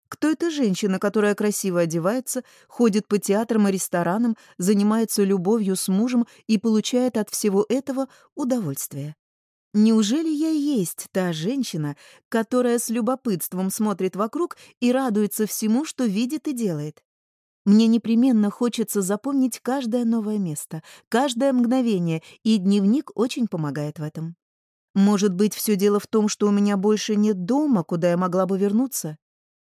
Кто эта женщина, которая красиво одевается, ходит по театрам и ресторанам, занимается любовью с мужем и получает от всего этого удовольствие? Неужели я есть та женщина, которая с любопытством смотрит вокруг и радуется всему, что видит и делает? Мне непременно хочется запомнить каждое новое место, каждое мгновение, и дневник очень помогает в этом. Может быть, все дело в том, что у меня больше нет дома, куда я могла бы вернуться?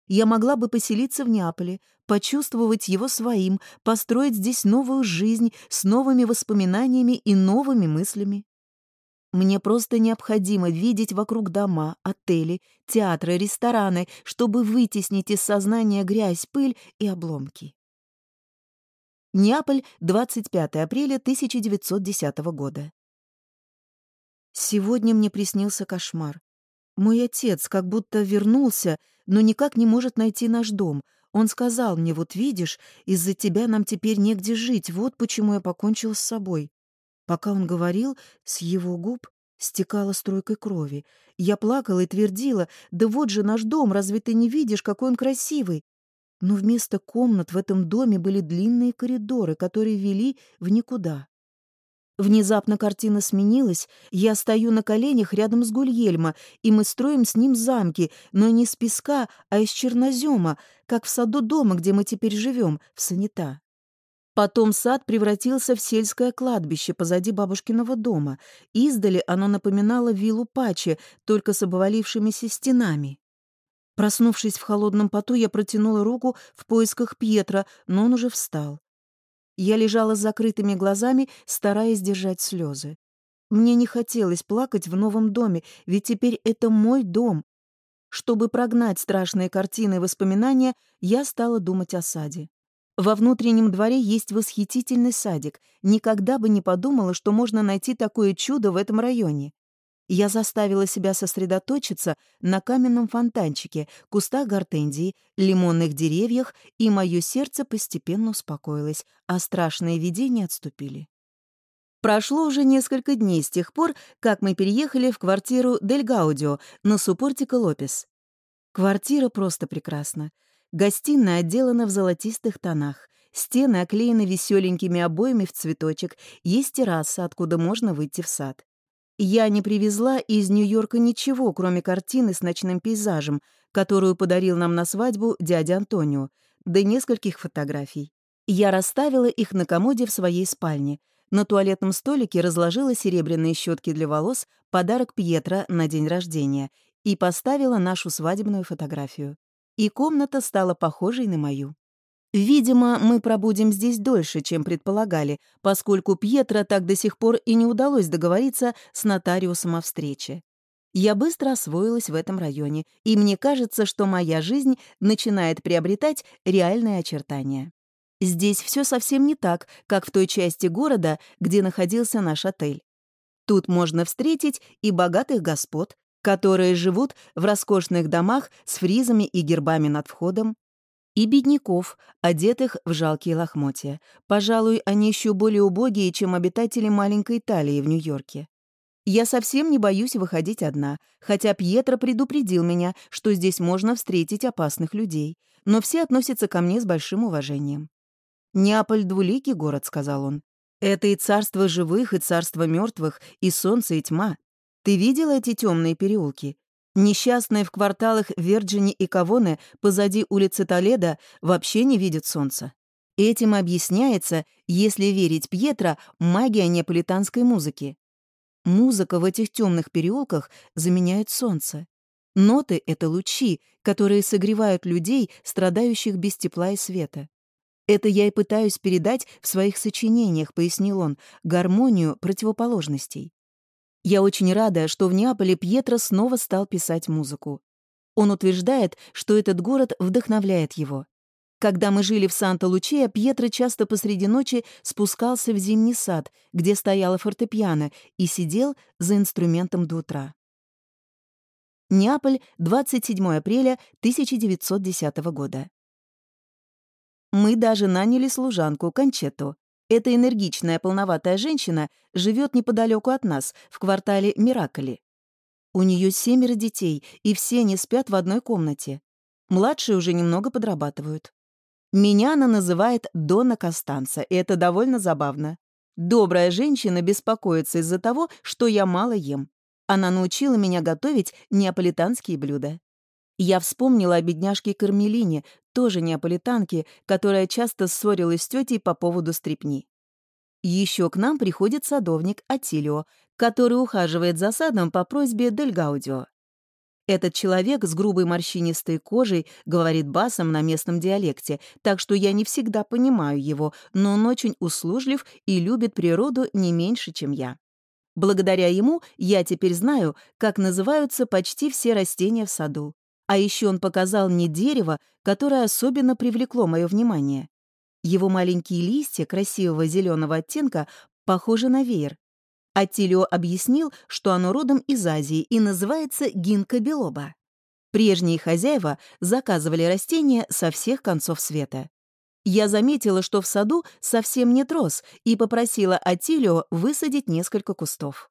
Я могла бы поселиться в Неаполе, почувствовать его своим, построить здесь новую жизнь с новыми воспоминаниями и новыми мыслями. Мне просто необходимо видеть вокруг дома, отели, театры, рестораны, чтобы вытеснить из сознания грязь, пыль и обломки. Неаполь, 25 апреля 1910 года. Сегодня мне приснился кошмар. Мой отец как будто вернулся, но никак не может найти наш дом. Он сказал мне, вот видишь, из-за тебя нам теперь негде жить, вот почему я покончил с собой. Пока он говорил, с его губ стекала струйкой крови. Я плакала и твердила, да вот же наш дом, разве ты не видишь, какой он красивый? Но вместо комнат в этом доме были длинные коридоры, которые вели в никуда. Внезапно картина сменилась, я стою на коленях рядом с Гульельмо, и мы строим с ним замки, но не из песка, а из чернозема, как в саду дома, где мы теперь живем, в санита. Потом сад превратился в сельское кладбище позади бабушкиного дома. Издали оно напоминало виллу Пачи, только с обвалившимися стенами. Проснувшись в холодном поту, я протянула руку в поисках Пьетра, но он уже встал. Я лежала с закрытыми глазами, стараясь держать слезы. Мне не хотелось плакать в новом доме, ведь теперь это мой дом. Чтобы прогнать страшные картины и воспоминания, я стала думать о саде. Во внутреннем дворе есть восхитительный садик. Никогда бы не подумала, что можно найти такое чудо в этом районе. Я заставила себя сосредоточиться на каменном фонтанчике, кустах гортензии, лимонных деревьях, и мое сердце постепенно успокоилось, а страшные видения отступили. Прошло уже несколько дней с тех пор, как мы переехали в квартиру Дель Гаудио на Супортико Лопес. Квартира просто прекрасна. Гостиная отделана в золотистых тонах. Стены оклеены веселенькими обоями в цветочек. Есть терраса, откуда можно выйти в сад. Я не привезла из Нью-Йорка ничего, кроме картины с ночным пейзажем, которую подарил нам на свадьбу дядя Антонио, да и нескольких фотографий. Я расставила их на комоде в своей спальне. На туалетном столике разложила серебряные щетки для волос, подарок Пьетро на день рождения, и поставила нашу свадебную фотографию и комната стала похожей на мою. Видимо, мы пробудем здесь дольше, чем предполагали, поскольку Пьетро так до сих пор и не удалось договориться с нотариусом о встрече. Я быстро освоилась в этом районе, и мне кажется, что моя жизнь начинает приобретать реальные очертания. Здесь все совсем не так, как в той части города, где находился наш отель. Тут можно встретить и богатых господ, которые живут в роскошных домах с фризами и гербами над входом, и бедняков, одетых в жалкие лохмотья. Пожалуй, они еще более убогие, чем обитатели маленькой Италии в Нью-Йорке. Я совсем не боюсь выходить одна, хотя Пьетро предупредил меня, что здесь можно встретить опасных людей, но все относятся ко мне с большим уважением. «Неаполь — двуликий город», — сказал он. «Это и царство живых, и царство мертвых, и солнце, и тьма. Ты видела эти темные переулки? Несчастные в кварталах Верджини и Кавоне позади улицы Толедо вообще не видят солнца. Этим объясняется, если верить Пьетро, магия неаполитанской музыки. Музыка в этих темных переулках заменяет солнце. Ноты — это лучи, которые согревают людей, страдающих без тепла и света. Это я и пытаюсь передать в своих сочинениях, пояснил он, гармонию противоположностей. Я очень рада, что в Неаполе Пьетро снова стал писать музыку. Он утверждает, что этот город вдохновляет его. Когда мы жили в Санта-Лучея, Пьетро часто посреди ночи спускался в зимний сад, где стояла фортепиано, и сидел за инструментом до утра. Неаполь, 27 апреля 1910 года. Мы даже наняли служанку Кончету. Эта энергичная, полноватая женщина живет неподалеку от нас, в квартале Мираколи. У нее семеро детей, и все они спят в одной комнате. Младшие уже немного подрабатывают. Меня она называет Дона Костанца, и это довольно забавно. Добрая женщина беспокоится из-за того, что я мало ем. Она научила меня готовить неаполитанские блюда. Я вспомнила о бедняжке Кармелине, тоже неаполитанке, которая часто ссорилась с тетей по поводу стрепни. Еще к нам приходит садовник Атилио, который ухаживает за садом по просьбе Дель Гаудио. Этот человек с грубой морщинистой кожей говорит басом на местном диалекте, так что я не всегда понимаю его, но он очень услужлив и любит природу не меньше, чем я. Благодаря ему я теперь знаю, как называются почти все растения в саду. А еще он показал мне дерево, которое особенно привлекло мое внимание. Его маленькие листья красивого зеленого оттенка похожи на веер. Аттилио объяснил, что оно родом из Азии и называется гинка белоба. Прежние хозяева заказывали растения со всех концов света. Я заметила, что в саду совсем нет роз, и попросила Атилио высадить несколько кустов.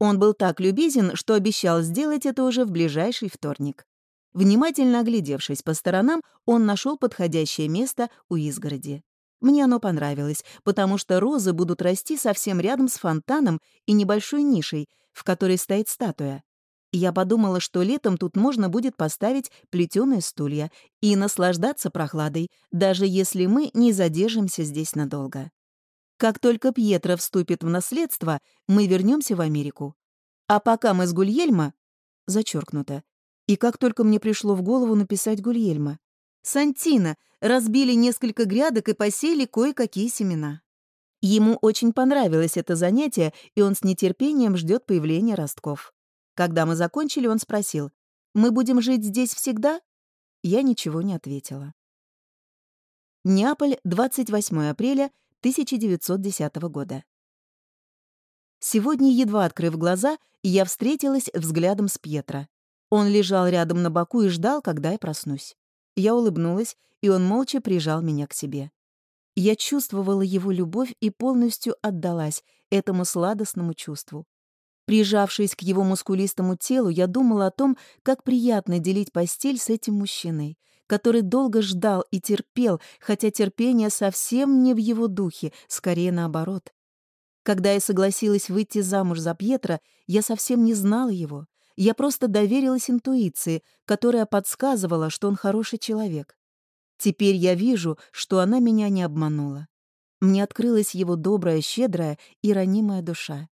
Он был так любезен, что обещал сделать это уже в ближайший вторник. Внимательно оглядевшись по сторонам, он нашел подходящее место у изгороди. Мне оно понравилось, потому что розы будут расти совсем рядом с фонтаном и небольшой нишей, в которой стоит статуя. Я подумала, что летом тут можно будет поставить плетеные стулья и наслаждаться прохладой, даже если мы не задержимся здесь надолго. Как только Пьетро вступит в наследство, мы вернемся в Америку. А пока мы с Гульельма... Зачеркнуто. И как только мне пришло в голову написать Гульельма. Сантина разбили несколько грядок и посеяли кое-какие семена. Ему очень понравилось это занятие, и он с нетерпением ждет появления ростков. Когда мы закончили, он спросил, «Мы будем жить здесь всегда?» Я ничего не ответила. Неаполь, 28 апреля 1910 года. Сегодня, едва открыв глаза, я встретилась взглядом с Пьетро. Он лежал рядом на боку и ждал, когда я проснусь. Я улыбнулась, и он молча прижал меня к себе. Я чувствовала его любовь и полностью отдалась этому сладостному чувству. Прижавшись к его мускулистому телу, я думала о том, как приятно делить постель с этим мужчиной, который долго ждал и терпел, хотя терпение совсем не в его духе, скорее наоборот. Когда я согласилась выйти замуж за Пьетро, я совсем не знала его. Я просто доверилась интуиции, которая подсказывала, что он хороший человек. Теперь я вижу, что она меня не обманула. Мне открылась его добрая, щедрая и ранимая душа.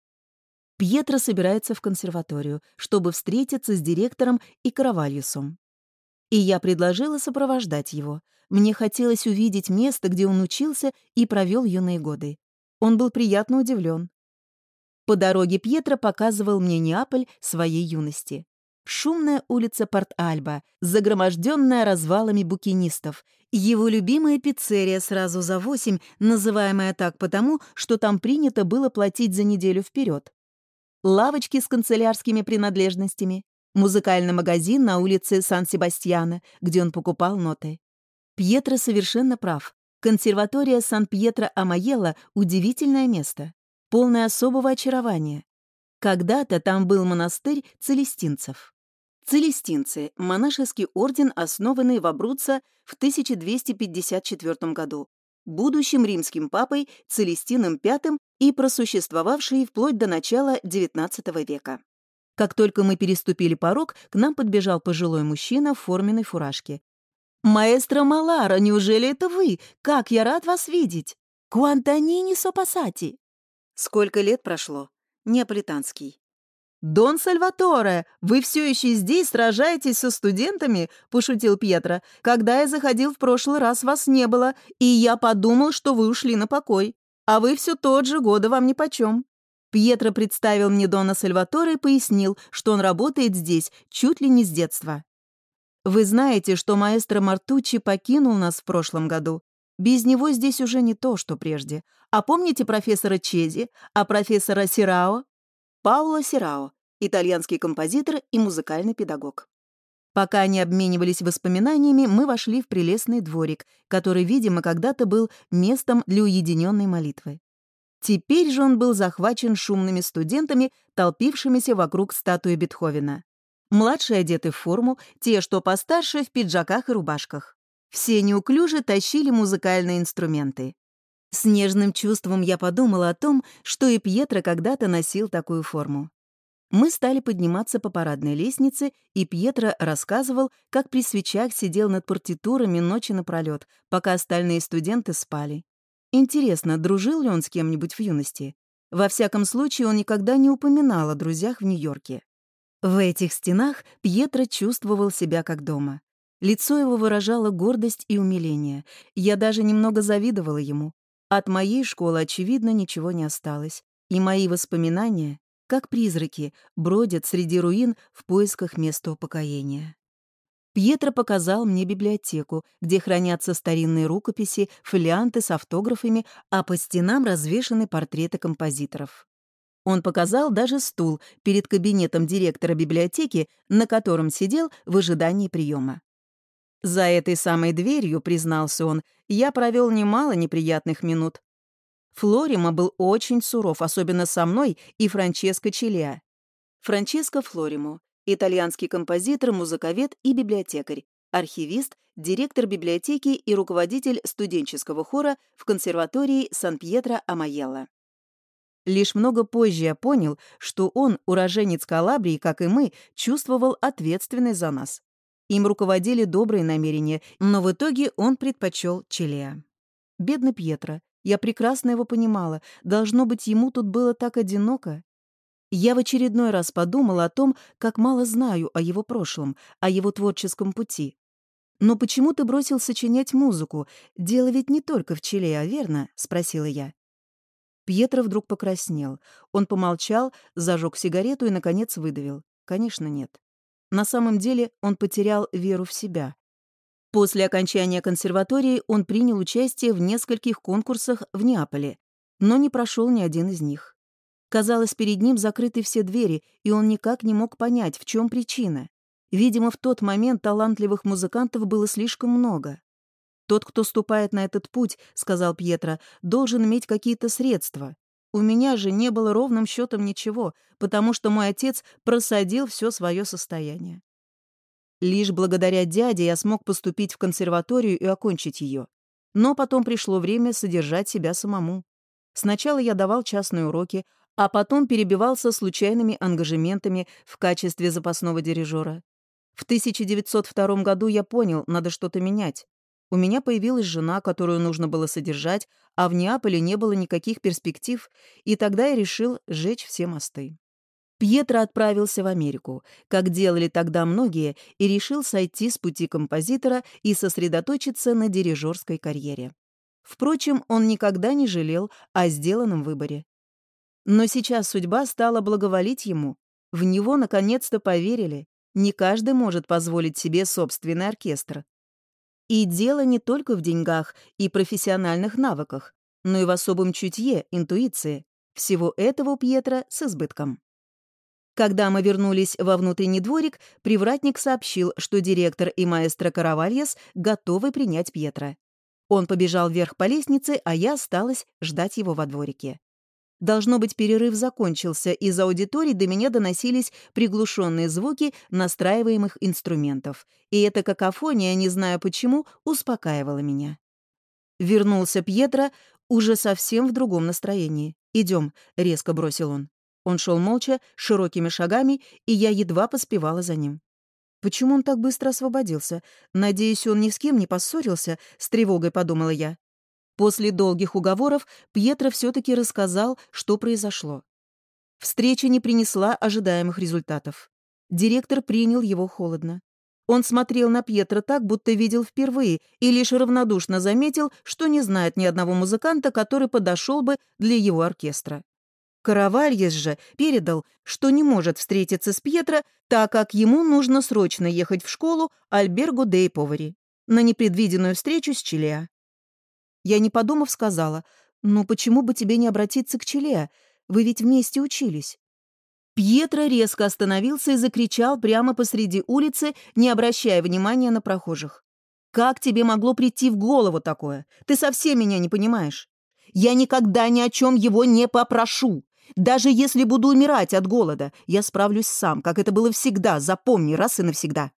Пьетро собирается в консерваторию, чтобы встретиться с директором и Каравальюсом. И я предложила сопровождать его. Мне хотелось увидеть место, где он учился и провел юные годы. Он был приятно удивлен. По дороге Пьетро показывал мне Неаполь своей юности. Шумная улица Порт-Альба, загроможденная развалами букинистов, его любимая пиццерия сразу за восемь, называемая так потому, что там принято было платить за неделю вперед лавочки с канцелярскими принадлежностями, музыкальный магазин на улице Сан-Себастьяна, где он покупал ноты. Пьетро совершенно прав. Консерватория Сан-Пьетро-Амаелла — удивительное место, полное особого очарования. Когда-то там был монастырь целестинцев. Целестинцы — монашеский орден, основанный в Абруццо в 1254 году, будущим римским папой Целестином V и просуществовавший вплоть до начала XIX века. Как только мы переступили порог, к нам подбежал пожилой мужчина в форменной фуражке. «Маэстро Малара, неужели это вы? Как я рад вас видеть! Куантанини сопасати!» Сколько лет прошло? Неаполитанский. «Дон Сальваторе, вы все еще здесь сражаетесь со студентами?» — пошутил Пьетро. «Когда я заходил в прошлый раз, вас не было, и я подумал, что вы ушли на покой. А вы все тот же, года вам нипочем». Пьетро представил мне Дона Сальваторе и пояснил, что он работает здесь чуть ли не с детства. «Вы знаете, что маэстро Мартуччи покинул нас в прошлом году. Без него здесь уже не то, что прежде. А помните профессора Чези, а профессора Сирао?» Пауло Сирао, итальянский композитор и музыкальный педагог. Пока они обменивались воспоминаниями, мы вошли в прелестный дворик, который, видимо, когда-то был местом для уединенной молитвы. Теперь же он был захвачен шумными студентами, толпившимися вокруг статуи Бетховена. Младшие одеты в форму, те, что постарше, в пиджаках и рубашках. Все неуклюже тащили музыкальные инструменты. С нежным чувством я подумала о том, что и Пьетро когда-то носил такую форму. Мы стали подниматься по парадной лестнице, и Пьетро рассказывал, как при свечах сидел над партитурами ночи напролет, пока остальные студенты спали. Интересно, дружил ли он с кем-нибудь в юности? Во всяком случае, он никогда не упоминал о друзьях в Нью-Йорке. В этих стенах Пьетро чувствовал себя как дома. Лицо его выражало гордость и умиление. Я даже немного завидовала ему. От моей школы, очевидно, ничего не осталось. И мои воспоминания, как призраки, бродят среди руин в поисках места упокоения. Пьетро показал мне библиотеку, где хранятся старинные рукописи, фолианты с автографами, а по стенам развешаны портреты композиторов. Он показал даже стул перед кабинетом директора библиотеки, на котором сидел в ожидании приема. За этой самой дверью, признался он, я провел немало неприятных минут. Флорима был очень суров, особенно со мной и Франческо Челиа. Франческо Флоримо, итальянский композитор, музыковед и библиотекарь, архивист, директор библиотеки и руководитель студенческого хора в консерватории Сан-Пьетро-Амайелло. Лишь много позже я понял, что он, уроженец Калабрии, как и мы, чувствовал ответственность за нас. Им руководили добрые намерения, но в итоге он предпочел Чилеа. Бедный Пьетро. Я прекрасно его понимала. Должно быть, ему тут было так одиноко. Я в очередной раз подумала о том, как мало знаю о его прошлом, о его творческом пути. «Но почему ты бросил сочинять музыку? Дело ведь не только в Чилеа, верно?» — спросила я. Пьетро вдруг покраснел. Он помолчал, зажег сигарету и, наконец, выдавил. Конечно, нет. На самом деле он потерял веру в себя. После окончания консерватории он принял участие в нескольких конкурсах в Неаполе, но не прошел ни один из них. Казалось, перед ним закрыты все двери, и он никак не мог понять, в чем причина. Видимо, в тот момент талантливых музыкантов было слишком много. «Тот, кто ступает на этот путь, — сказал Пьетро, — должен иметь какие-то средства. У меня же не было ровным счетом ничего, потому что мой отец просадил все свое состояние. Лишь благодаря дяде я смог поступить в консерваторию и окончить ее. Но потом пришло время содержать себя самому. Сначала я давал частные уроки, а потом перебивался случайными ангажементами в качестве запасного дирижера. В 1902 году я понял, надо что-то менять. У меня появилась жена, которую нужно было содержать, а в Неаполе не было никаких перспектив, и тогда я решил сжечь все мосты. Пьетро отправился в Америку, как делали тогда многие, и решил сойти с пути композитора и сосредоточиться на дирижерской карьере. Впрочем, он никогда не жалел о сделанном выборе. Но сейчас судьба стала благоволить ему. В него наконец-то поверили. Не каждый может позволить себе собственный оркестр. И дело не только в деньгах и профессиональных навыках, но и в особом чутье, интуиции. Всего этого у Пьетро с избытком. Когда мы вернулись во внутренний дворик, привратник сообщил, что директор и маэстро Каравальес готовы принять Пьетро. Он побежал вверх по лестнице, а я осталась ждать его во дворике. Должно быть, перерыв закончился, из аудитории до меня доносились приглушенные звуки настраиваемых инструментов, и эта какофония, не знаю почему, успокаивала меня. Вернулся Пьетро уже совсем в другом настроении. «Идем», — резко бросил он. Он шел молча, широкими шагами, и я едва поспевала за ним. Почему он так быстро освободился? Надеюсь, он ни с кем не поссорился, с тревогой подумала я. После долгих уговоров Пьетро все-таки рассказал, что произошло. Встреча не принесла ожидаемых результатов. Директор принял его холодно. Он смотрел на Пьетро так, будто видел впервые, и лишь равнодушно заметил, что не знает ни одного музыканта, который подошел бы для его оркестра. Каравальес же передал, что не может встретиться с Пьетро, так как ему нужно срочно ехать в школу Альберго де Повари на непредвиденную встречу с Чилеа. Я, не подумав, сказала, «Ну почему бы тебе не обратиться к Челе? Вы ведь вместе учились». Пьетро резко остановился и закричал прямо посреди улицы, не обращая внимания на прохожих. «Как тебе могло прийти в голову такое? Ты совсем меня не понимаешь. Я никогда ни о чем его не попрошу. Даже если буду умирать от голода, я справлюсь сам, как это было всегда, запомни раз и навсегда».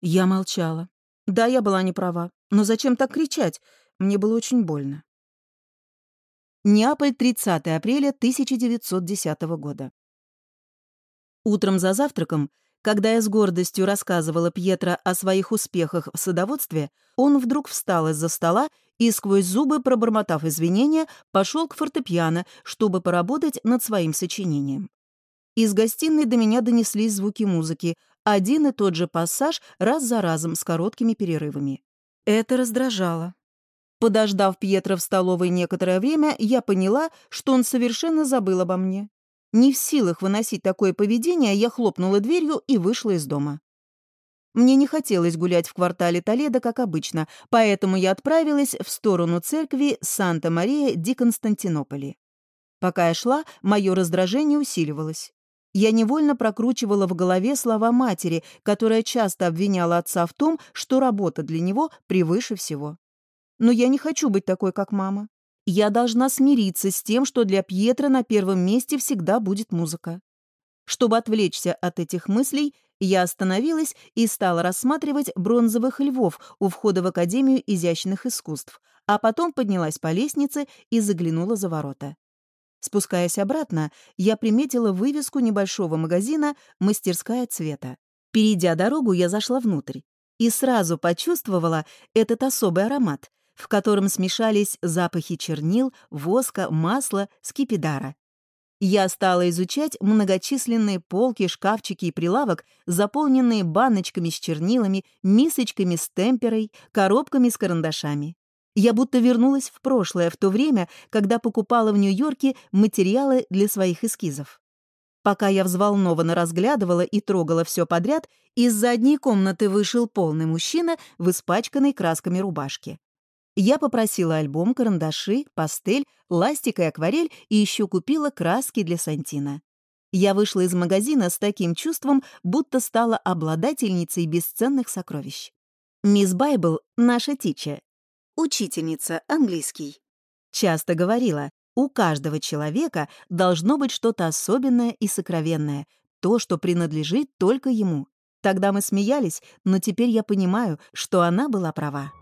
Я молчала. Да, я была не права. Но зачем так кричать? Мне было очень больно. Неаполь, 30 апреля 1910 года. Утром за завтраком, когда я с гордостью рассказывала Пьетро о своих успехах в садоводстве, он вдруг встал из-за стола и, сквозь зубы пробормотав извинения, пошел к фортепиано, чтобы поработать над своим сочинением. Из гостиной до меня донеслись звуки музыки, один и тот же пассаж раз за разом с короткими перерывами. Это раздражало. Подождав Пьетро в столовой некоторое время, я поняла, что он совершенно забыл обо мне. Не в силах выносить такое поведение, я хлопнула дверью и вышла из дома. Мне не хотелось гулять в квартале Толедо, как обычно, поэтому я отправилась в сторону церкви Санта-Мария ди Константинополи. Пока я шла, мое раздражение усиливалось. Я невольно прокручивала в голове слова матери, которая часто обвиняла отца в том, что работа для него превыше всего. Но я не хочу быть такой, как мама. Я должна смириться с тем, что для Пьетра на первом месте всегда будет музыка. Чтобы отвлечься от этих мыслей, я остановилась и стала рассматривать бронзовых львов у входа в Академию изящных искусств, а потом поднялась по лестнице и заглянула за ворота. Спускаясь обратно, я приметила вывеску небольшого магазина «Мастерская цвета». Перейдя дорогу, я зашла внутрь и сразу почувствовала этот особый аромат, в котором смешались запахи чернил, воска, масла, скипидара. Я стала изучать многочисленные полки, шкафчики и прилавок, заполненные баночками с чернилами, мисочками с темперой, коробками с карандашами. Я будто вернулась в прошлое, в то время, когда покупала в Нью-Йорке материалы для своих эскизов. Пока я взволнованно разглядывала и трогала все подряд, из задней комнаты вышел полный мужчина в испачканной красками рубашке. Я попросила альбом, карандаши, пастель, ластик и акварель и еще купила краски для Сантина. Я вышла из магазина с таким чувством, будто стала обладательницей бесценных сокровищ. Мисс Байбл — наша тича, учительница английский. Часто говорила, у каждого человека должно быть что-то особенное и сокровенное, то, что принадлежит только ему. Тогда мы смеялись, но теперь я понимаю, что она была права.